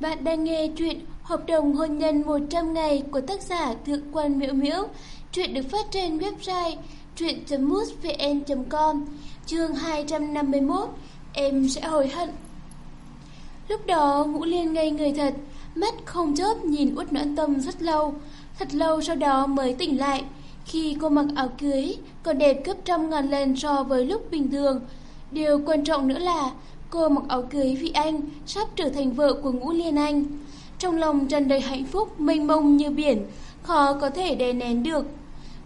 Bạn đang nghe chuyện Hợp đồng hôn nhân 100 ngày của tác giả Thượng quan Miễu Miễu. Chuyện được phát trên website truyện.mútvn.com Chương 251 Em sẽ hồi hận. Lúc đó Ngũ Liên ngây người thật, Mắt không chớp nhìn út noãn tâm rất lâu. Thật lâu sau đó mới tỉnh lại, Khi cô mặc áo cưới Còn đẹp gấp trăm ngàn lần so với lúc bình thường. Điều quan trọng nữa là Cô mặc áo cưới vì anh Sắp trở thành vợ của Ngũ Liên Anh. Trong lòng tràn đầy hạnh phúc mênh mông như biển Khó có thể đè nén được.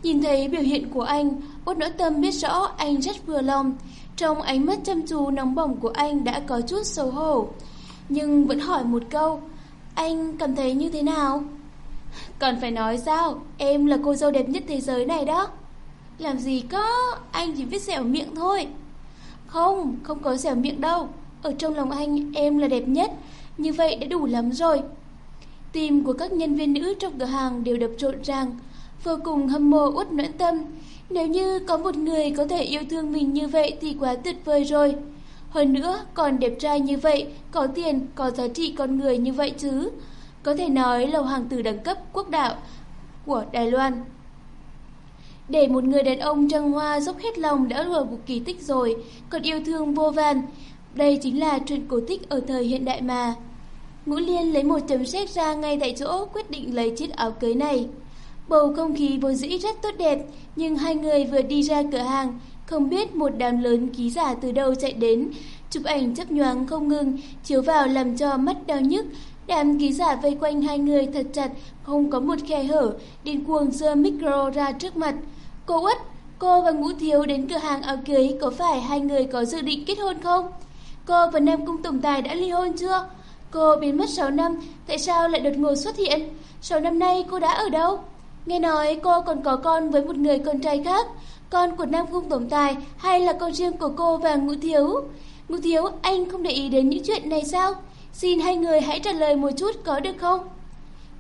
Nhìn thấy biểu hiện của anh Út nỗi tâm biết rõ anh rất vừa lòng. Trong ánh mắt chăm chú nóng bỏng của anh đã có chút xấu hổ. Nhưng vẫn hỏi một câu Anh cảm thấy như thế nào? Còn phải nói sao Em là cô dâu đẹp nhất thế giới này đó. Làm gì có Anh chỉ biết dẻo miệng thôi. Không, không có dẻo miệng đâu. Ở trong lòng anh em là đẹp nhất. Như vậy đã đủ lắm rồi. Tim của các nhân viên nữ trong cửa hàng đều đập trộn ràng Vô cùng hâm mộ út noãn tâm. Nếu như có một người có thể yêu thương mình như vậy thì quá tuyệt vời rồi. Hơn nữa còn đẹp trai như vậy Có tiền, có giá trị con người như vậy chứ? Có thể nói lầu hàng từ đẳng cấp quốc đạo của Đài Loan. Để một người đàn ông trăng hoa dốc hết lòng đã là một kỳ tích rồi, còn yêu thương vô vàn. Đây chính là truyện cổ tích ở thời hiện đại mà. Ngũ Liên lấy một chấm xét ra ngay tại chỗ quyết định lấy chiếc áo cưới này. Bầu không khí vốn dĩ rất tốt đẹp, nhưng hai người vừa đi ra cửa hàng, không biết một đám lớn ký giả từ đâu chạy đến, chụp ảnh chấp nhoáng không ngừng, chiếu vào làm cho mắt đau nhức. Đám ký giả vây quanh hai người thật chặt, không có một khe hở, điên cuồng giơ micro ra trước mặt. Cô Út, cô và Ngũ Thiếu đến cửa hàng áo cưới, có phải hai người có dự định kết hôn không? Cô và Nam Cung Tổng Tài đã ly hôn chưa? Cô biến mất 6 năm, tại sao lại đột ngột xuất hiện? 6 năm nay cô đã ở đâu? Nghe nói cô còn có con với một người con trai khác, con của Nam Cung Tổng Tài hay là con riêng của cô và Ngũ Thiếu? Ngũ Thiếu, anh không để ý đến những chuyện này sao? Xin hai người hãy trả lời một chút có được không?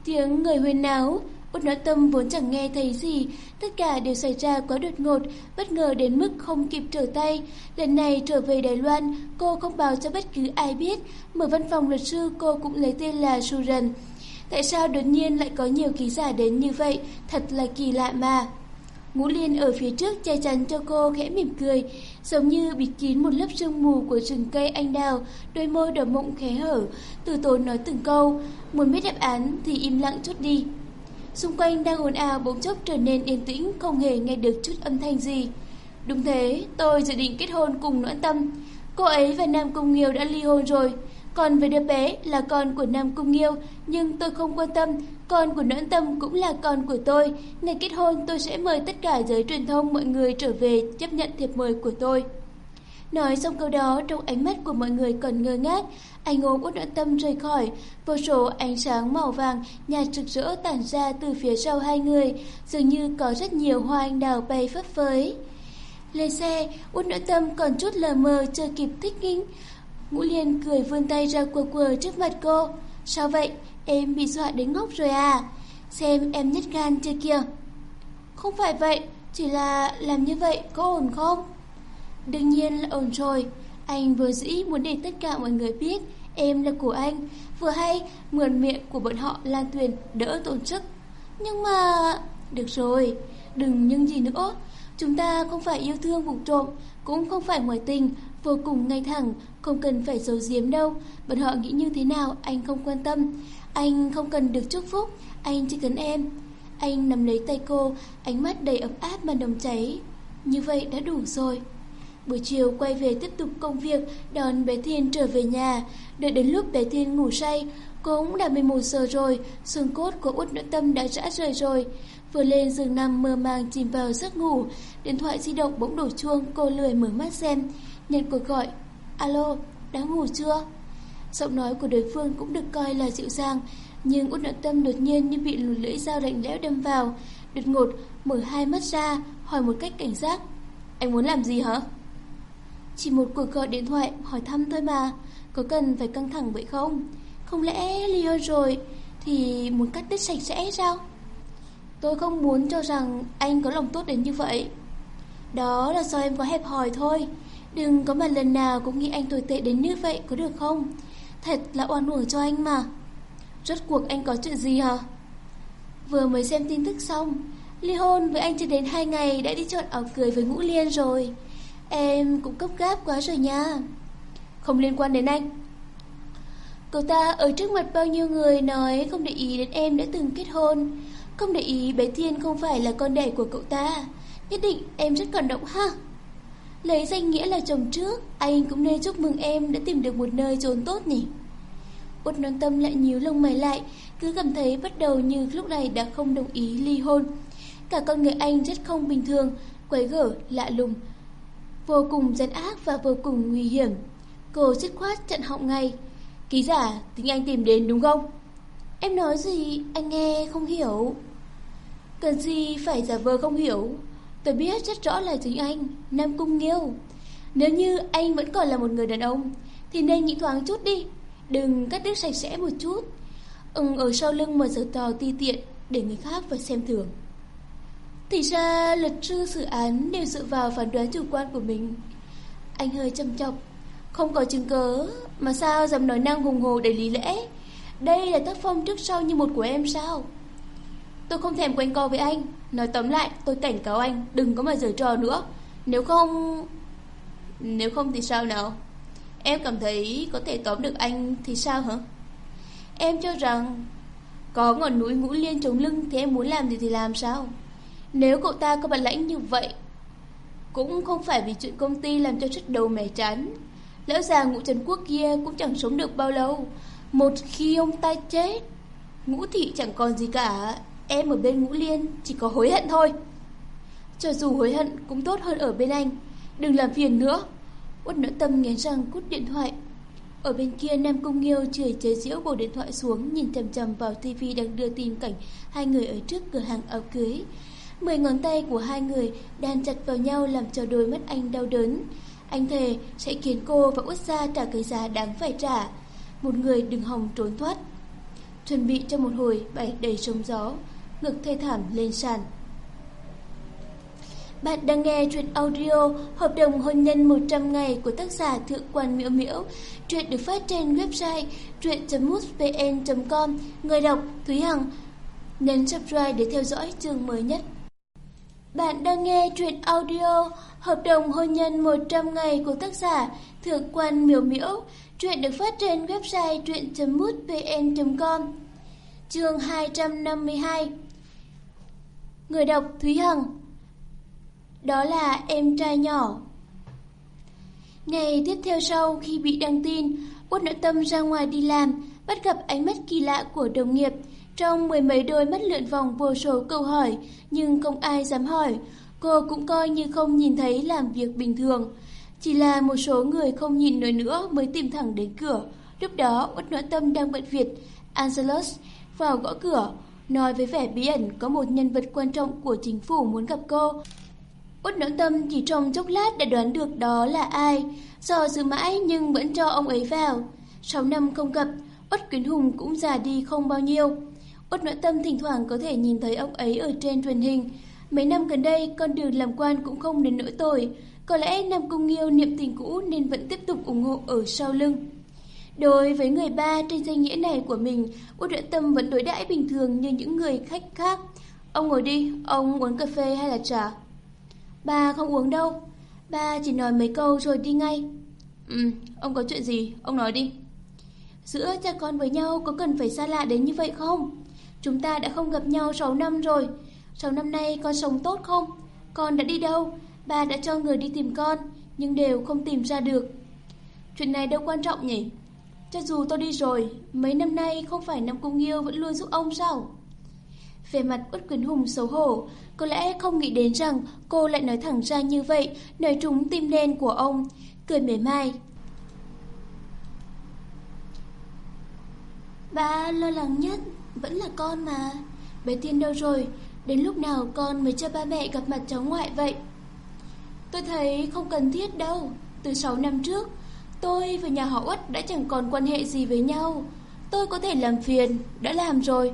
Tiếng người huyên náo, Út nói tâm vốn chẳng nghe thấy gì, tất cả đều xảy ra quá đột ngột, bất ngờ đến mức không kịp trở tay. Lần này trở về Đài Loan, cô không báo cho bất cứ ai biết, mở văn phòng luật sư cô cũng lấy tên là Suran. Tại sao đột nhiên lại có nhiều ký giả đến như vậy, thật là kỳ lạ mà. Ngũ Liên ở phía trước che chắn cho cô khẽ mỉm cười, giống như bịt kín một lớp sương mù của rừng cây anh đào, đôi môi đỏ mộng khẽ hở, từ tốn nói từng câu, muốn biết đáp án thì im lặng chút đi. Xung quanh đang ồn ào bỗng chốc trở nên yên tĩnh, không hề nghe được chút âm thanh gì. Đúng thế, tôi dự định kết hôn cùng Noãn Tâm. Cô ấy và Nam Cung Nghiêu đã ly hôn rồi. Còn về đứa bé là con của Nam Cung Nghiêu, nhưng tôi không quan tâm, con của Noãn Tâm cũng là con của tôi. Ngày kết hôn tôi sẽ mời tất cả giới truyền thông mọi người trở về chấp nhận thiệp mời của tôi. Nói xong câu đó trong ánh mắt của mọi người còn ngơ ngác, anh ôm út đoạn tâm rời khỏi, vô số ánh sáng màu vàng nhạt rực rỡ tản ra từ phía sau hai người, dường như có rất nhiều hoa anh đào bay phấp phới. Lên xe, út nội tâm còn chút lờ mờ chưa kịp thích nghi. Ngũ Liên cười vươn tay ra quờ quờ trước mặt cô. Sao vậy? Em bị dọa đến ngốc rồi à? Xem em nhất gan chưa kìa. Không phải vậy, chỉ là làm như vậy có ổn không? Đương nhiên là ổn rồi. Anh vừa dĩ muốn để tất cả mọi người biết em là của anh, vừa hay mượn miệng của bọn họ lan tuyền đỡ tổn chức. Nhưng mà... Được rồi, đừng nhưng gì nữa. Chúng ta không phải yêu thương vùng trộm, cũng không phải ngoại tình, vô cùng ngay thẳng, không cần phải giấu giếm đâu. Bọn họ nghĩ như thế nào, anh không quan tâm. Anh không cần được chúc phúc, anh chỉ cần em. Anh nắm lấy tay cô, ánh mắt đầy ấm áp mà nồng cháy. Như vậy đã đủ rồi. Buổi chiều quay về tiếp tục công việc, đón bé Thiên trở về nhà. Đợi đến lúc bé Thiên ngủ say, cũng đã 11 giờ rồi, xương cốt của út nội tâm đã rã rời rồi. Vừa lên giường nằm mơ màng chìm vào giấc ngủ, điện thoại di động bỗng đổ chuông, cô lười mở mắt xem. Nhận cuộc gọi, alo, đã ngủ chưa? Giọng nói của đối phương cũng được coi là dịu dàng, nhưng út nội tâm đột nhiên như bị lùi lưỡi dao lạnh lẽo đâm vào. Đột ngột, mở hai mắt ra, hỏi một cách cảnh giác. Anh muốn làm gì hả? Chỉ một cuộc gọi điện thoại hỏi thăm thôi mà. Có cần phải căng thẳng vậy không? Không lẽ ly hôn rồi Thì muốn cắt đứt sạch sẽ sao? Tôi không muốn cho rằng Anh có lòng tốt đến như vậy. Đó là do em có hẹp hòi thôi. Đừng có mà lần nào cũng nghĩ anh tồi tệ đến như vậy có được không? Thật là oan uổng cho anh mà. Rốt cuộc anh có chuyện gì hả? Vừa mới xem tin tức xong, Ly hôn với anh chưa đến 2 ngày Đã đi chọn áo cười với Ngũ Liên rồi. Em cũng cấp gáp quá rồi nha. Không liên quan đến anh. Cậu ta ở trước mặt bao nhiêu người Nói không để ý đến em đã từng kết hôn. Không để ý bé Thiên không phải là con đẻ của cậu ta. Nhất định em rất cảm động ha. Lấy danh nghĩa là chồng trước Anh cũng nên chúc mừng em đã tìm được một nơi trốn tốt nhỉ. Út nón tâm lại nhíu lông mày lại Cứ cảm thấy bắt đầu như lúc này đã không đồng ý ly hôn. Cả con người anh rất không bình thường Quấy gở, lạ lùng. Vô cùng gian ác và vô cùng nguy hiểm. Cô dứt khoát chặn họng ngay. Ký giả, tính anh tìm đến đúng không? Em nói gì, anh nghe không hiểu. Cần gì phải giả vờ không hiểu? Tôi biết rất rõ là chính anh Nam Cung Nghiêu. Nếu như anh vẫn còn là một người đàn ông Thì nên nghĩ thoáng chút đi. Đừng cắt đứt sạch sẽ một chút. Ưng ở sau lưng mà giở tò ti tiện Để người khác phải xem thường. Thì ra luật sư xử án Đều dựa vào phán đoán chủ quan của mình. Anh hơi châm chọc. Không có chứng cớ Mà sao dám nói năng hùng hồ để lý lẽ? Đây là tác phong trước sau như một của em sao? Tôi không thèm quanh co với anh. Nói tóm lại, tôi cảnh cáo anh, Đừng có mà giở trò nữa. Nếu không... Nếu không thì sao nào? Em cảm thấy có thể tóm được anh thì sao hả? Em cho rằng Có ngọn núi ngũ liên chống lưng Thì em muốn làm gì thì làm sao? Nếu cậu ta có bản lãnh như vậy, Cũng không phải vì chuyện công ty Làm cho chút đầu mẻ chán. Lão già ngũ trần quốc kia cũng chẳng sống được bao lâu. Một khi ông ta chết, Ngũ thị chẳng còn gì cả. Em ở bên Ngũ Liên, chỉ có hối hận thôi. Cho dù hối hận cũng tốt hơn ở bên anh. Đừng làm phiền nữa. Út nỗi tâm nghiến răng cút điện thoại. Ở bên kia Nam Cung Nghiêu chửi chế giễu bộ điện thoại xuống, Nhìn chầm chầm vào tivi đang đưa tin cảnh Hai người ở trước cửa hàng áo cưới. Mười ngón tay của hai người đan chặt vào nhau làm cho đôi mắt anh đau đớn Anh thề sẽ khiến cô và Út Gia trả cái giá đáng phải trả Một người đừng hòng trốn thoát Chuẩn bị cho một hồi bảy đầy sông gió, ngực thê thảm lên sàn. Bạn đang nghe truyện audio Hợp đồng hôn nhân 100 ngày của tác giả Thượng quan Miễu Miễu. Truyện được phát trên website truyện.mútvn.com. Người đọc Thúy Hằng. Nhấn subscribe để theo dõi chương mới nhất. Bạn đang nghe truyện audio Hợp đồng hôn nhân 100 ngày của tác giả Thượng quan miểu Miễu. Truyện được phát trên website truyện.mútvn.com. Chương 252 Người đọc Thúy Hằng Đó là em trai nhỏ Ngày tiếp theo sau khi bị đăng tin Út nội tâm ra ngoài đi làm, Bắt gặp ánh mắt kỳ lạ của đồng nghiệp trong mười mấy đôi mắt lượn vòng vô số câu hỏi Nhưng không ai dám hỏi Cô cũng coi như không nhìn thấy làm việc bình thường Chỉ là một số người không nhìn nổi nữa Mới tìm thẳng đến cửa Lúc đó Út nội tâm đang bận việc Angelus vào gõ cửa nói với vẻ bí ẩn có một nhân vật quan trọng của chính phủ muốn gặp cô. Út nỗi tâm chỉ trong chốc lát đã đoán được đó là ai, do dự mãi nhưng vẫn cho ông ấy vào. Sáu năm không gặp, Út Quyến Hùng cũng già đi không bao nhiêu. Út nội tâm thỉnh thoảng có thể nhìn thấy ông ấy ở trên truyền hình. Mấy năm gần đây, con đường làm quan cũng không đến nỗi tồi. Có lẽ Nam Cung Nghiêu niệm tình cũ nên vẫn tiếp tục ủng hộ ở sau lưng. Đối với người ba trên danh nghĩa này của mình, Út nội Tâm vẫn đối đãi bình thường như những người khách khác. Ông ngồi đi, ông uống cà phê hay là trà? Ba không uống đâu. Ba chỉ nói mấy câu rồi đi ngay. Ừ, ông có chuyện gì? Ông nói đi. Giữa cha con với nhau có cần phải xa lạ đến như vậy không? Chúng ta đã không gặp nhau 6 năm rồi. 6 năm nay con sống tốt không? Con đã đi đâu? Ba đã cho người đi tìm con, nhưng đều không tìm ra được. Chuyện này đâu quan trọng nhỉ? Cho dù tôi đi rồi, mấy năm nay không phải năm Cung yêu vẫn luôn giúp ông sao? Về mặt Út Quyến Hùng xấu hổ, có lẽ không nghĩ đến rằng cô lại nói thẳng ra như vậy, nói trúng tim đen của ông, cười mỉa mai. Ba lo lắng nhất vẫn là con mà. Bé Tiên đâu rồi? Đến lúc nào con mới cho ba mẹ gặp mặt cháu ngoại vậy? Tôi thấy không cần thiết đâu. Từ 6 năm trước, Tôi và nhà họ út đã chẳng còn quan hệ gì với nhau. Tôi có thể làm phiền, đã làm rồi.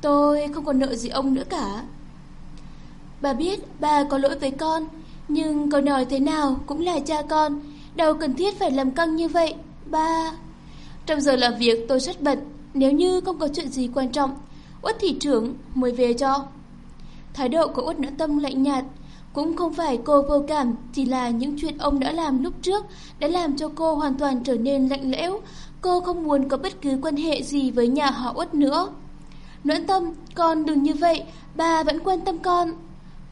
Tôi không còn nợ gì ông nữa cả. Bà biết bà có lỗi với con, nhưng câu nói thế nào cũng là cha con, đâu cần thiết phải làm căng như vậy. Ba... Trong giờ làm việc tôi rất bận, nếu như không có chuyện gì quan trọng, Uất thị trưởng mới về cho. Thái độ của Uất Nữ Tâm lạnh nhạt, cũng không phải cô vô cảm, chỉ là những chuyện ông đã làm lúc trước đã làm cho cô hoàn toàn trở nên lạnh lẽo. Cô không muốn có bất cứ quan hệ gì với nhà họ Uất nữa. Noãn Tâm, con đừng như vậy, bà vẫn quan tâm con.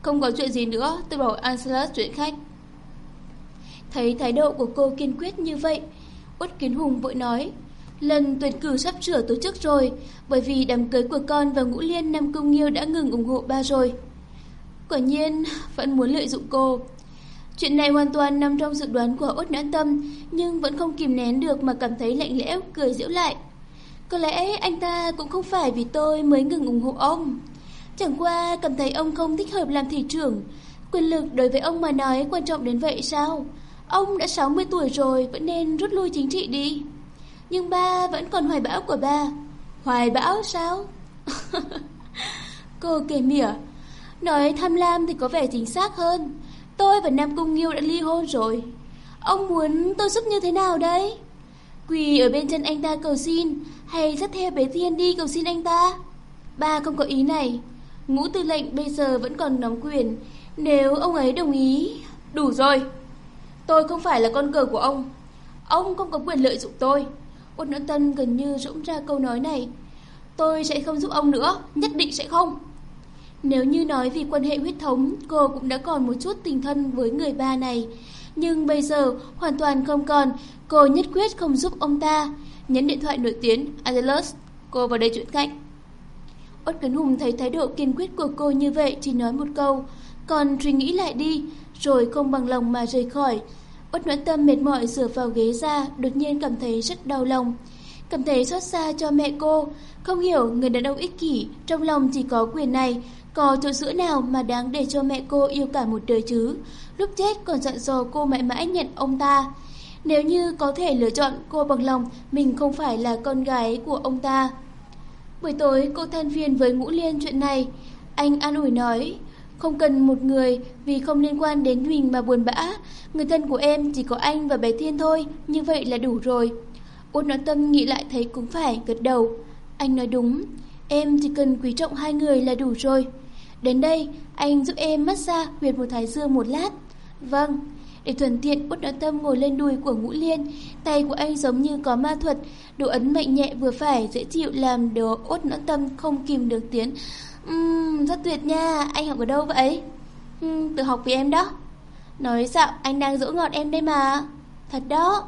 Không có chuyện gì nữa, tôi bảo Angelus chuyện khách. Thấy thái độ của cô kiên quyết như vậy, Uất Kiến Hùng vội nói, lần tuyển cử sắp sửa tổ chức rồi, bởi vì đám cưới của con và Ngũ Liên Nam Công Nghiêu đã ngừng ủng hộ ba rồi. Quả nhiên, vẫn muốn lợi dụng cô. Chuyện này hoàn toàn nằm trong dự đoán của Út Nhãn Tâm, nhưng vẫn không kìm nén được mà cảm thấy lạnh lẽo, cười giễu lại. Có lẽ anh ta cũng không phải vì tôi mới ngừng ủng hộ ông. Chẳng qua cảm thấy ông không thích hợp làm thị trưởng. Quyền lực đối với ông mà nói quan trọng đến vậy sao? Ông đã 60 tuổi rồi, vẫn nên rút lui chính trị đi. Nhưng ba vẫn còn hoài bão của ba. Hoài bão sao? Cô kể mỉa. Nói tham lam thì có vẻ chính xác hơn. Tôi và Nam Cung Nghiêu đã ly hôn rồi. Ông muốn tôi giúp như thế nào đấy? Quỳ ở bên chân anh ta cầu xin, hay dắt theo bé Thiên đi cầu xin anh ta? Ba không có ý này. Ngũ tư lệnh bây giờ vẫn còn nắm quyền. Nếu ông ấy đồng ý... Đủ rồi. Tôi không phải là con cờ của ông. Ông không có quyền lợi dụng tôi. Uất Nữ Tân gần như rỗng ra câu nói này. Tôi sẽ không giúp ông nữa, nhất định sẽ không. Nếu như nói vì quan hệ huyết thống, cô cũng đã còn một chút tình thân với người ba này. Nhưng bây giờ hoàn toàn không còn, cô nhất quyết không giúp ông ta. Nhấn điện thoại nổi tiếng, Angelus, cô vào đây chuyện cạnh. Út Cấn Hùng thấy thái độ kiên quyết của cô như vậy chỉ nói một câu, còn suy nghĩ lại đi, rồi không bằng lòng mà rời khỏi. Út Noãn Tâm mệt mỏi dựa vào ghế ra, đột nhiên cảm thấy rất đau lòng. Cảm thấy xót xa cho mẹ cô, không hiểu người đàn ông ích kỷ, trong lòng chỉ có quyền này, có chỗ giữa nào mà đáng để cho mẹ cô yêu cả một đời chứ. Lúc chết còn dặn dò cô mãi mãi nhận ông ta. Nếu như có thể lựa chọn cô bằng lòng, mình không phải là con gái của ông ta. Buổi tối cô than phiền với Ngũ Liên chuyện này. Anh an ủi nói, không cần một người vì không liên quan đến mình mà buồn bã. Người thân của em chỉ có anh và bé Thiên thôi, như vậy là đủ rồi. Út nói tâm nghĩ lại thấy cũng phải, gật đầu. Anh nói đúng, em chỉ cần quý trọng hai người là đủ rồi. Đến đây, anh giúp em massage huyệt một thái dương một lát. Vâng, để thuận tiện Út nói tâm ngồi lên đùi của Ngũ Liên. Tay của anh giống như có ma thuật, độ ấn mạnh nhẹ vừa phải, dễ chịu làm đồ Út nói tâm không kìm được tiếng. Uhm, rất tuyệt nha, anh học ở đâu vậy? Uhm, tự học vì em đó. Nói sao, anh đang dỗ ngọt em đây mà. Thật đó.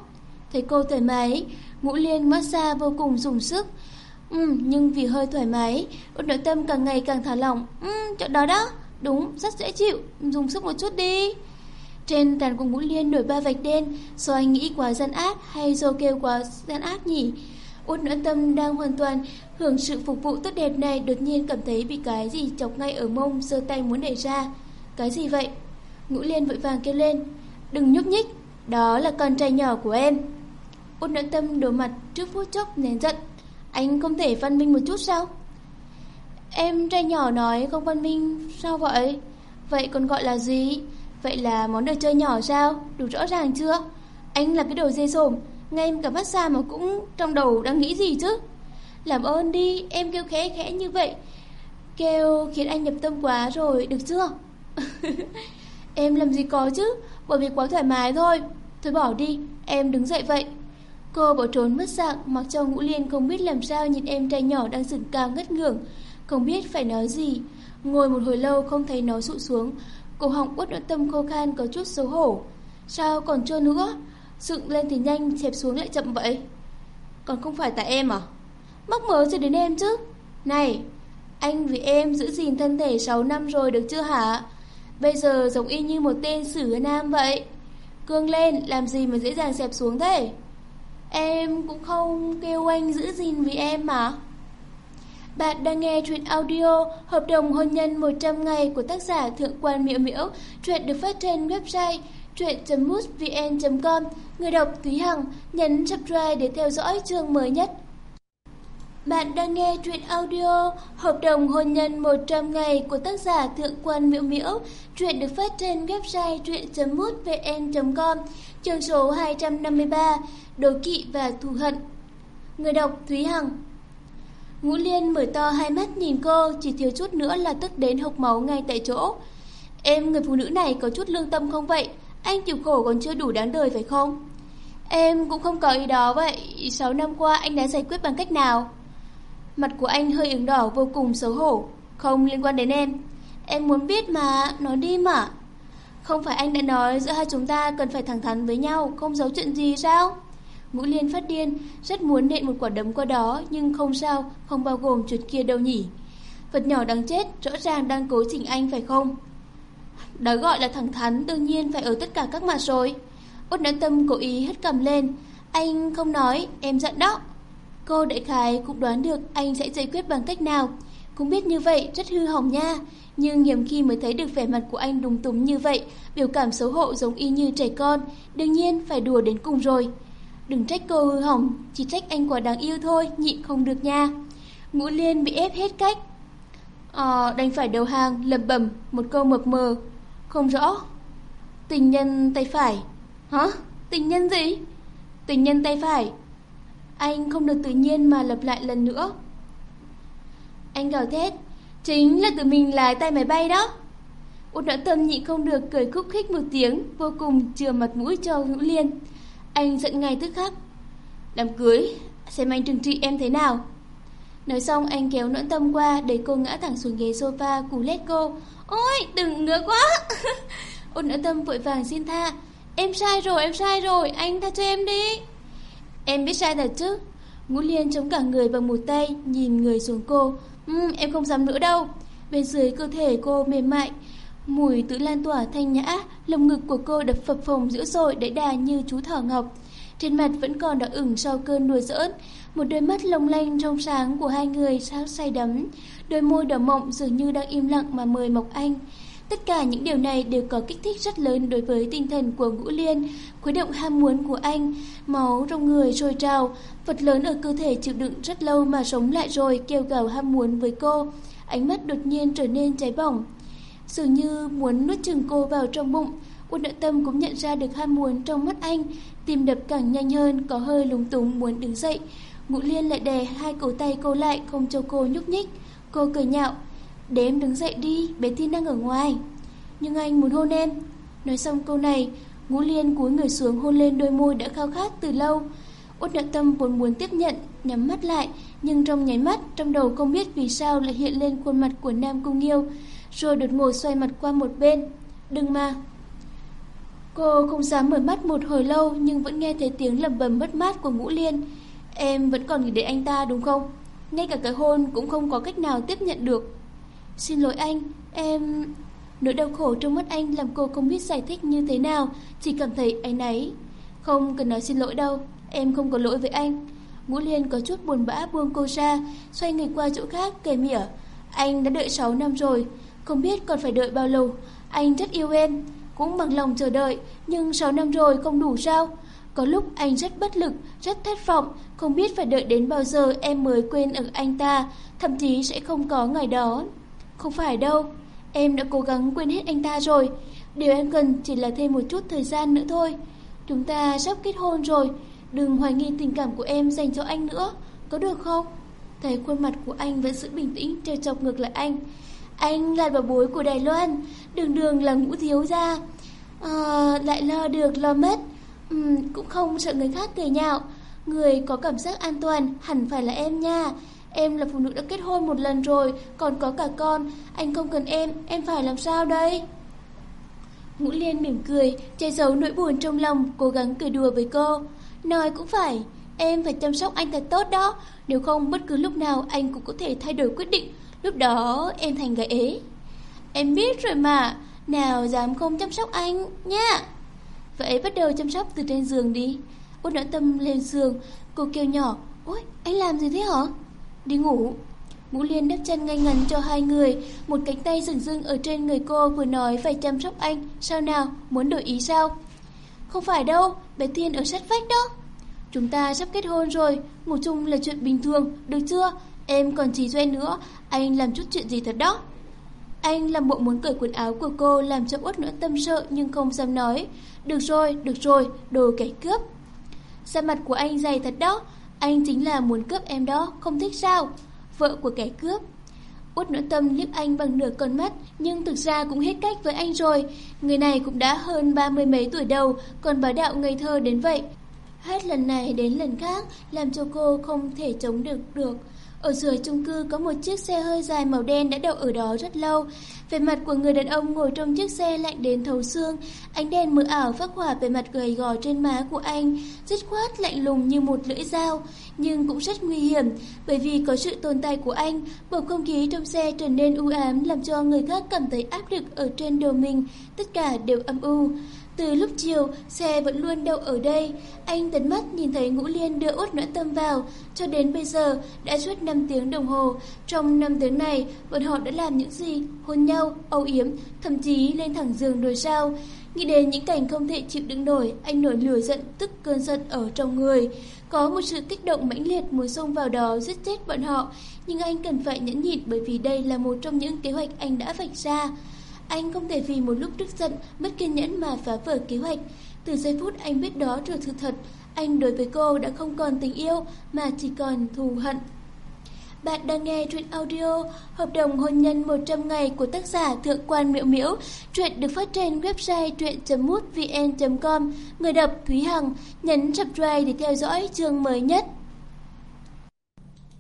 Thấy cô thoải mái, ngũ liên massage vô cùng dùng sức. Uhm, nhưng vì hơi thoải mái, út nội tâm càng ngày càng thả lỏng. Uhm, chỗ đó đó, đúng, rất dễ chịu, dùng sức một chút đi. Trên tàn của ngũ liên nổi ba vạch đen, do anh nghĩ quá gian ác hay do kêu quá gian ác nhỉ? Út noãn tâm đang hoàn toàn hưởng sự phục vụ tốt đẹp này đột nhiên cảm thấy bị cái gì chọc ngay ở mông giơ tay muốn đẩy ra. Cái gì vậy? Ngũ Liên vội vàng kêu lên. Đừng nhúc nhích, đó là con trai nhỏ của em. Út noãn tâm đổ mặt trước phút chốc nén giận. Anh không thể văn minh một chút sao? Em trai nhỏ nói không văn minh sao vậy? Vậy còn gọi là gì? Vậy là món đồ chơi nhỏ sao? Đủ rõ ràng chưa? Anh là cái đồ dê Nghe ngay cả massage mà cũng trong đầu đang nghĩ gì chứ? Làm ơn đi, Em kêu khẽ khẽ như vậy. Kêu khiến anh nhập tâm quá rồi, Được chưa? Em làm gì có chứ, Bởi vì quá thoải mái thôi. Thôi bỏ đi, Em đứng dậy vậy. Cô bỏ trốn mất dạng, Mặc cho ngũ liên không biết làm sao Nhìn em trai nhỏ đang dựng cao ngất ngưỡng Không biết phải nói gì. Ngồi một hồi lâu không thấy nó sụ xuống, Cổ họng uất nội tâm khô khan có chút xấu hổ. Sao còn chưa nữa? Dựng lên thì nhanh, chẹp xuống lại chậm vậy. Còn không phải tại em à? Mắc mớ cho đến em chứ. Này, anh vì em giữ gìn thân thể 6 năm rồi được chưa hả? Bây giờ giống y như một tên sử nam vậy. Cương lên, làm gì mà dễ dàng xẹp xuống thế? Em cũng không kêu anh giữ gìn vì em mà. Bạn đang nghe truyện audio Hợp đồng hôn nhân 100 ngày của tác giả Thượng quan Miễu Miễu. Truyện được phát trên website truyện.mútvn.com Người đọc Thúy Hằng nhấn subscribe để theo dõi chương mới nhất. Bạn đang nghe truyện audio Hợp đồng hôn nhân 100 ngày của tác giả Thượng quan Miễu Miễu. Truyện được phát trên website truyện.mútvn.com chương số 253 Đố kỵ và thù hận. Người đọc Thúy Hằng Ngũ Liên mở to hai mắt nhìn cô, chỉ thiếu chút nữa là tức đến hộc máu ngay tại chỗ. Em người phụ nữ này có chút lương tâm không vậy? Anh chịu khổ còn chưa đủ đáng đời phải không? Em cũng không có ý đó vậy. 6 năm qua anh đã giải quyết bằng cách nào? Mặt của anh hơi ửng đỏ vô cùng xấu hổ. Không liên quan đến em. Em muốn biết mà, nói đi mà. Không phải anh đã nói giữa hai chúng ta cần phải thẳng thắn với nhau, không giấu chuyện gì sao? Ngũ Liên phát điên, rất muốn nện một quả đấm qua đó, nhưng không sao, không bao gồm chuột kia đâu nhỉ. Vật nhỏ đang chết, rõ ràng đang cố chỉnh anh phải không? Đó gọi là thẳng thắn, đương nhiên phải ở tất cả các mặt rồi. Út nãn tâm cố ý hất cầm lên. Anh không nói, em giận đó. Cô đại khái cũng đoán được anh sẽ giải quyết bằng cách nào. Cũng biết như vậy rất hư hỏng nha. Nhưng hiếm khi mới thấy được vẻ mặt của anh đùng túng như vậy, biểu cảm xấu hổ giống y như trẻ con. Đương nhiên phải đùa đến cùng rồi. Đừng trách cô hư hỏng, chỉ trách anh quả đáng yêu thôi, nhịn không được nha. Ngũ Liên bị ép hết cách. Ờ, đành phải đầu hàng, lầm bẩm một câu mập mờ. Không rõ. Tình nhân tay phải. Hả? Tình nhân gì? Tình nhân tay phải. Anh không được tự nhiên mà lặp lại lần nữa. Anh gào thét. Chính là tự mình lái tay máy bay đó. Út đã tâm nhịn không được cười khúc khích một tiếng, vô cùng chừa mặt mũi cho hữu Liên. Anh giận ngay tức khắc. Đám cưới, xem anh trừng trị em thế nào. Nói xong anh kéo nỗi tâm qua để cô ngã thẳng xuống ghế sofa cú lét cô. Ôi, đừng ngứa quá. Ôn nỗi tâm vội vàng xin tha. Em sai rồi, em sai rồi, anh tha cho em đi. Em biết sai thật chứ. Ngũ Liên chống cả người bằng một tay, nhìn người xuống cô. Um, em không dám nữa đâu. Bên dưới cơ thể cô mềm mại, Mùi tự lan tỏa thanh nhã, lồng ngực của cô đập phập phồng dữ dội đẩy đà như chú thỏ ngọc. Trên mặt vẫn còn đỏ ửng sau cơn đùa giỡn, một đôi mắt long lanh trong sáng của hai người sáng say đắm, đôi môi đỏ mọng dường như đang im lặng mà mời Mộc Anh. Tất cả những điều này đều có kích thích rất lớn đối với tinh thần của Ngũ Liên, khuấy động ham muốn của anh, máu trong người trôi trào, vật lớn ở cơ thể chịu đựng rất lâu mà sống lại rồi kêu gào ham muốn với cô. Ánh mắt đột nhiên trở nên cháy bỏng, Dường như muốn nuốt chừng cô vào trong bụng Quân nội tâm cũng nhận ra được ham muốn trong mắt anh. Tim đập càng nhanh hơn Có hơi lúng túng muốn đứng dậy. Ngũ Liên lại đè hai cổ tay cô lại Không cho cô nhúc nhích Cô cười nhạo Để em đứng dậy đi, Bé Tin đang ở ngoài Nhưng anh muốn hôn em Nói xong câu này, Ngũ Liên cúi người xuống hôn lên đôi môi đã khao khát từ lâu Út nợ tâm vốn muốn tiếp nhận, Nhắm mắt lại, Nhưng trong nháy mắt, Trong đầu không biết vì sao lại hiện lên khuôn mặt của Nam Cung Nghiêu, rồi đột ngột xoay mặt qua một bên. Đừng mà. Cô không dám mở mắt một hồi lâu, nhưng vẫn nghe thấy tiếng lầm bầm mất mát của Ngũ Liên. Em vẫn còn nghĩ đến anh ta đúng không? Ngay cả cái hôn cũng không có cách nào tiếp nhận được. Xin lỗi anh, em... Nỗi đau khổ trong mắt anh làm cô không biết giải thích như thế nào, chỉ cảm thấy áy náy. Không cần nói xin lỗi đâu, em không có lỗi với anh. Ngũ Liên có chút buồn bã buông cô ra, xoay người qua chỗ khác kề mỉa. Anh đã đợi 6 năm rồi, không biết còn phải đợi bao lâu Anh rất yêu em Cũng bằng lòng chờ đợi Nhưng 6 năm rồi không đủ sao có lúc anh rất bất lực, rất thất vọng Không biết phải đợi đến bao giờ em mới quên ở anh ta Thậm chí sẽ không có ngày đó. Không phải đâu Em đã cố gắng quên hết anh ta rồi. Điều em cần chỉ là thêm một chút thời gian nữa thôi. Chúng ta sắp kết hôn rồi Đừng hoài nghi tình cảm của em dành cho anh nữa Có được không? Thấy khuôn mặt của anh vẫn giữ bình tĩnh trêu chọc ngược lại anh. Anh là bà bối của Đài Loan, đường đường là ngũ thiếu gia. À, lại lo được lo mất, Ừ, cũng không sợ người khác cười nhạo. Người có cảm giác an toàn hẳn phải là em nha. Em là phụ nữ đã kết hôn một lần rồi, còn có cả con. Anh không cần em, em phải làm sao đây? Ngũ Liên mỉm cười, che giấu nỗi buồn trong lòng, cố gắng cười đùa với cô. Nói cũng phải, em phải chăm sóc anh thật tốt đó. Nếu không bất cứ lúc nào anh cũng có thể thay đổi quyết định. Lúc đó em thành gái ế Em biết rồi mà Nào dám không chăm sóc anh nha Vậy bắt đầu chăm sóc từ trên giường đi. Út đã tâm lên giường Cô kêu nhỏ Ôi anh làm gì thế hả? Đi ngủ. Ngũ Liên đắp chân ngay ngắn cho hai người Một cánh tay rừng rưng ở trên người cô Vừa nói phải chăm sóc anh Sao nào muốn đổi ý sao? Không phải đâu bé Thiên ở sát vách đó. Chúng ta sắp kết hôn rồi Ngủ chung là chuyện bình thường Được chưa? Em còn chỉ doen nữa, anh làm chút chuyện gì thật đó. Anh làm bộ muốn cởi quần áo của cô làm cho út nữa tâm sợ nhưng không dám nói. Được rồi, được rồi, đồ kẻ cướp. Da mặt của anh dày thật đó, anh chính là muốn cướp em đó, không thích sao? vợ của kẻ cướp. Út nỗi tâm liếc anh bằng nửa con mắt, nhưng thực ra cũng hết cách với anh rồi. Người này cũng đã hơn ba mươi mấy tuổi đầu, còn bá đạo ngây thơ đến vậy. Hết lần này đến lần khác, làm cho cô không thể chống được được. Ở dưới chung cư có một chiếc xe hơi dài màu đen đã đậu ở đó rất lâu. Về mặt của người đàn ông ngồi trong chiếc xe lạnh đến thấu xương, ánh đèn mờ ảo phát hỏa về mặt gầy gò trên má của anh, dứt khoát lạnh lùng như một lưỡi dao, nhưng cũng rất nguy hiểm, bởi vì có sự tồn tại của anh, bầu không khí trong xe trở nên u ám làm cho người khác cảm thấy áp lực ở trên đầu mình, tất cả đều âm u. Từ lúc chiều, xe vẫn luôn đậu ở đây. Anh tấn mắt nhìn thấy Ngũ Liên đưa út noãn tâm vào. Cho đến bây giờ, đã suốt 5 tiếng đồng hồ. Trong 5 tiếng này, bọn họ đã làm những gì? Hôn nhau, âu yếm, thậm chí lên thẳng giường rồi sao? Nghĩ đến những cảnh không thể chịu đựng nổi, anh nổi lửa giận tức cơn giận ở trong người. Có một sự kích động mãnh liệt muốn xông vào đó giết chết bọn họ. Nhưng anh cần phải nhẫn nhịn bởi vì đây là một trong những kế hoạch anh đã vạch ra. Anh không thể vì một lúc tức giận, mất kiên nhẫn mà phá vỡ kế hoạch. Từ giây phút anh biết đó trở sự thật, anh đối với cô đã không còn tình yêu mà chỉ còn thù hận. Bạn đang nghe truyện audio Hợp đồng hôn nhân 100 ngày của tác giả Thượng quan Miễu Miễu. Truyện được phát trên website truyện.mútvn.com. Người đọc Thúy Hằng nhấn subscribe để theo dõi chương mới nhất.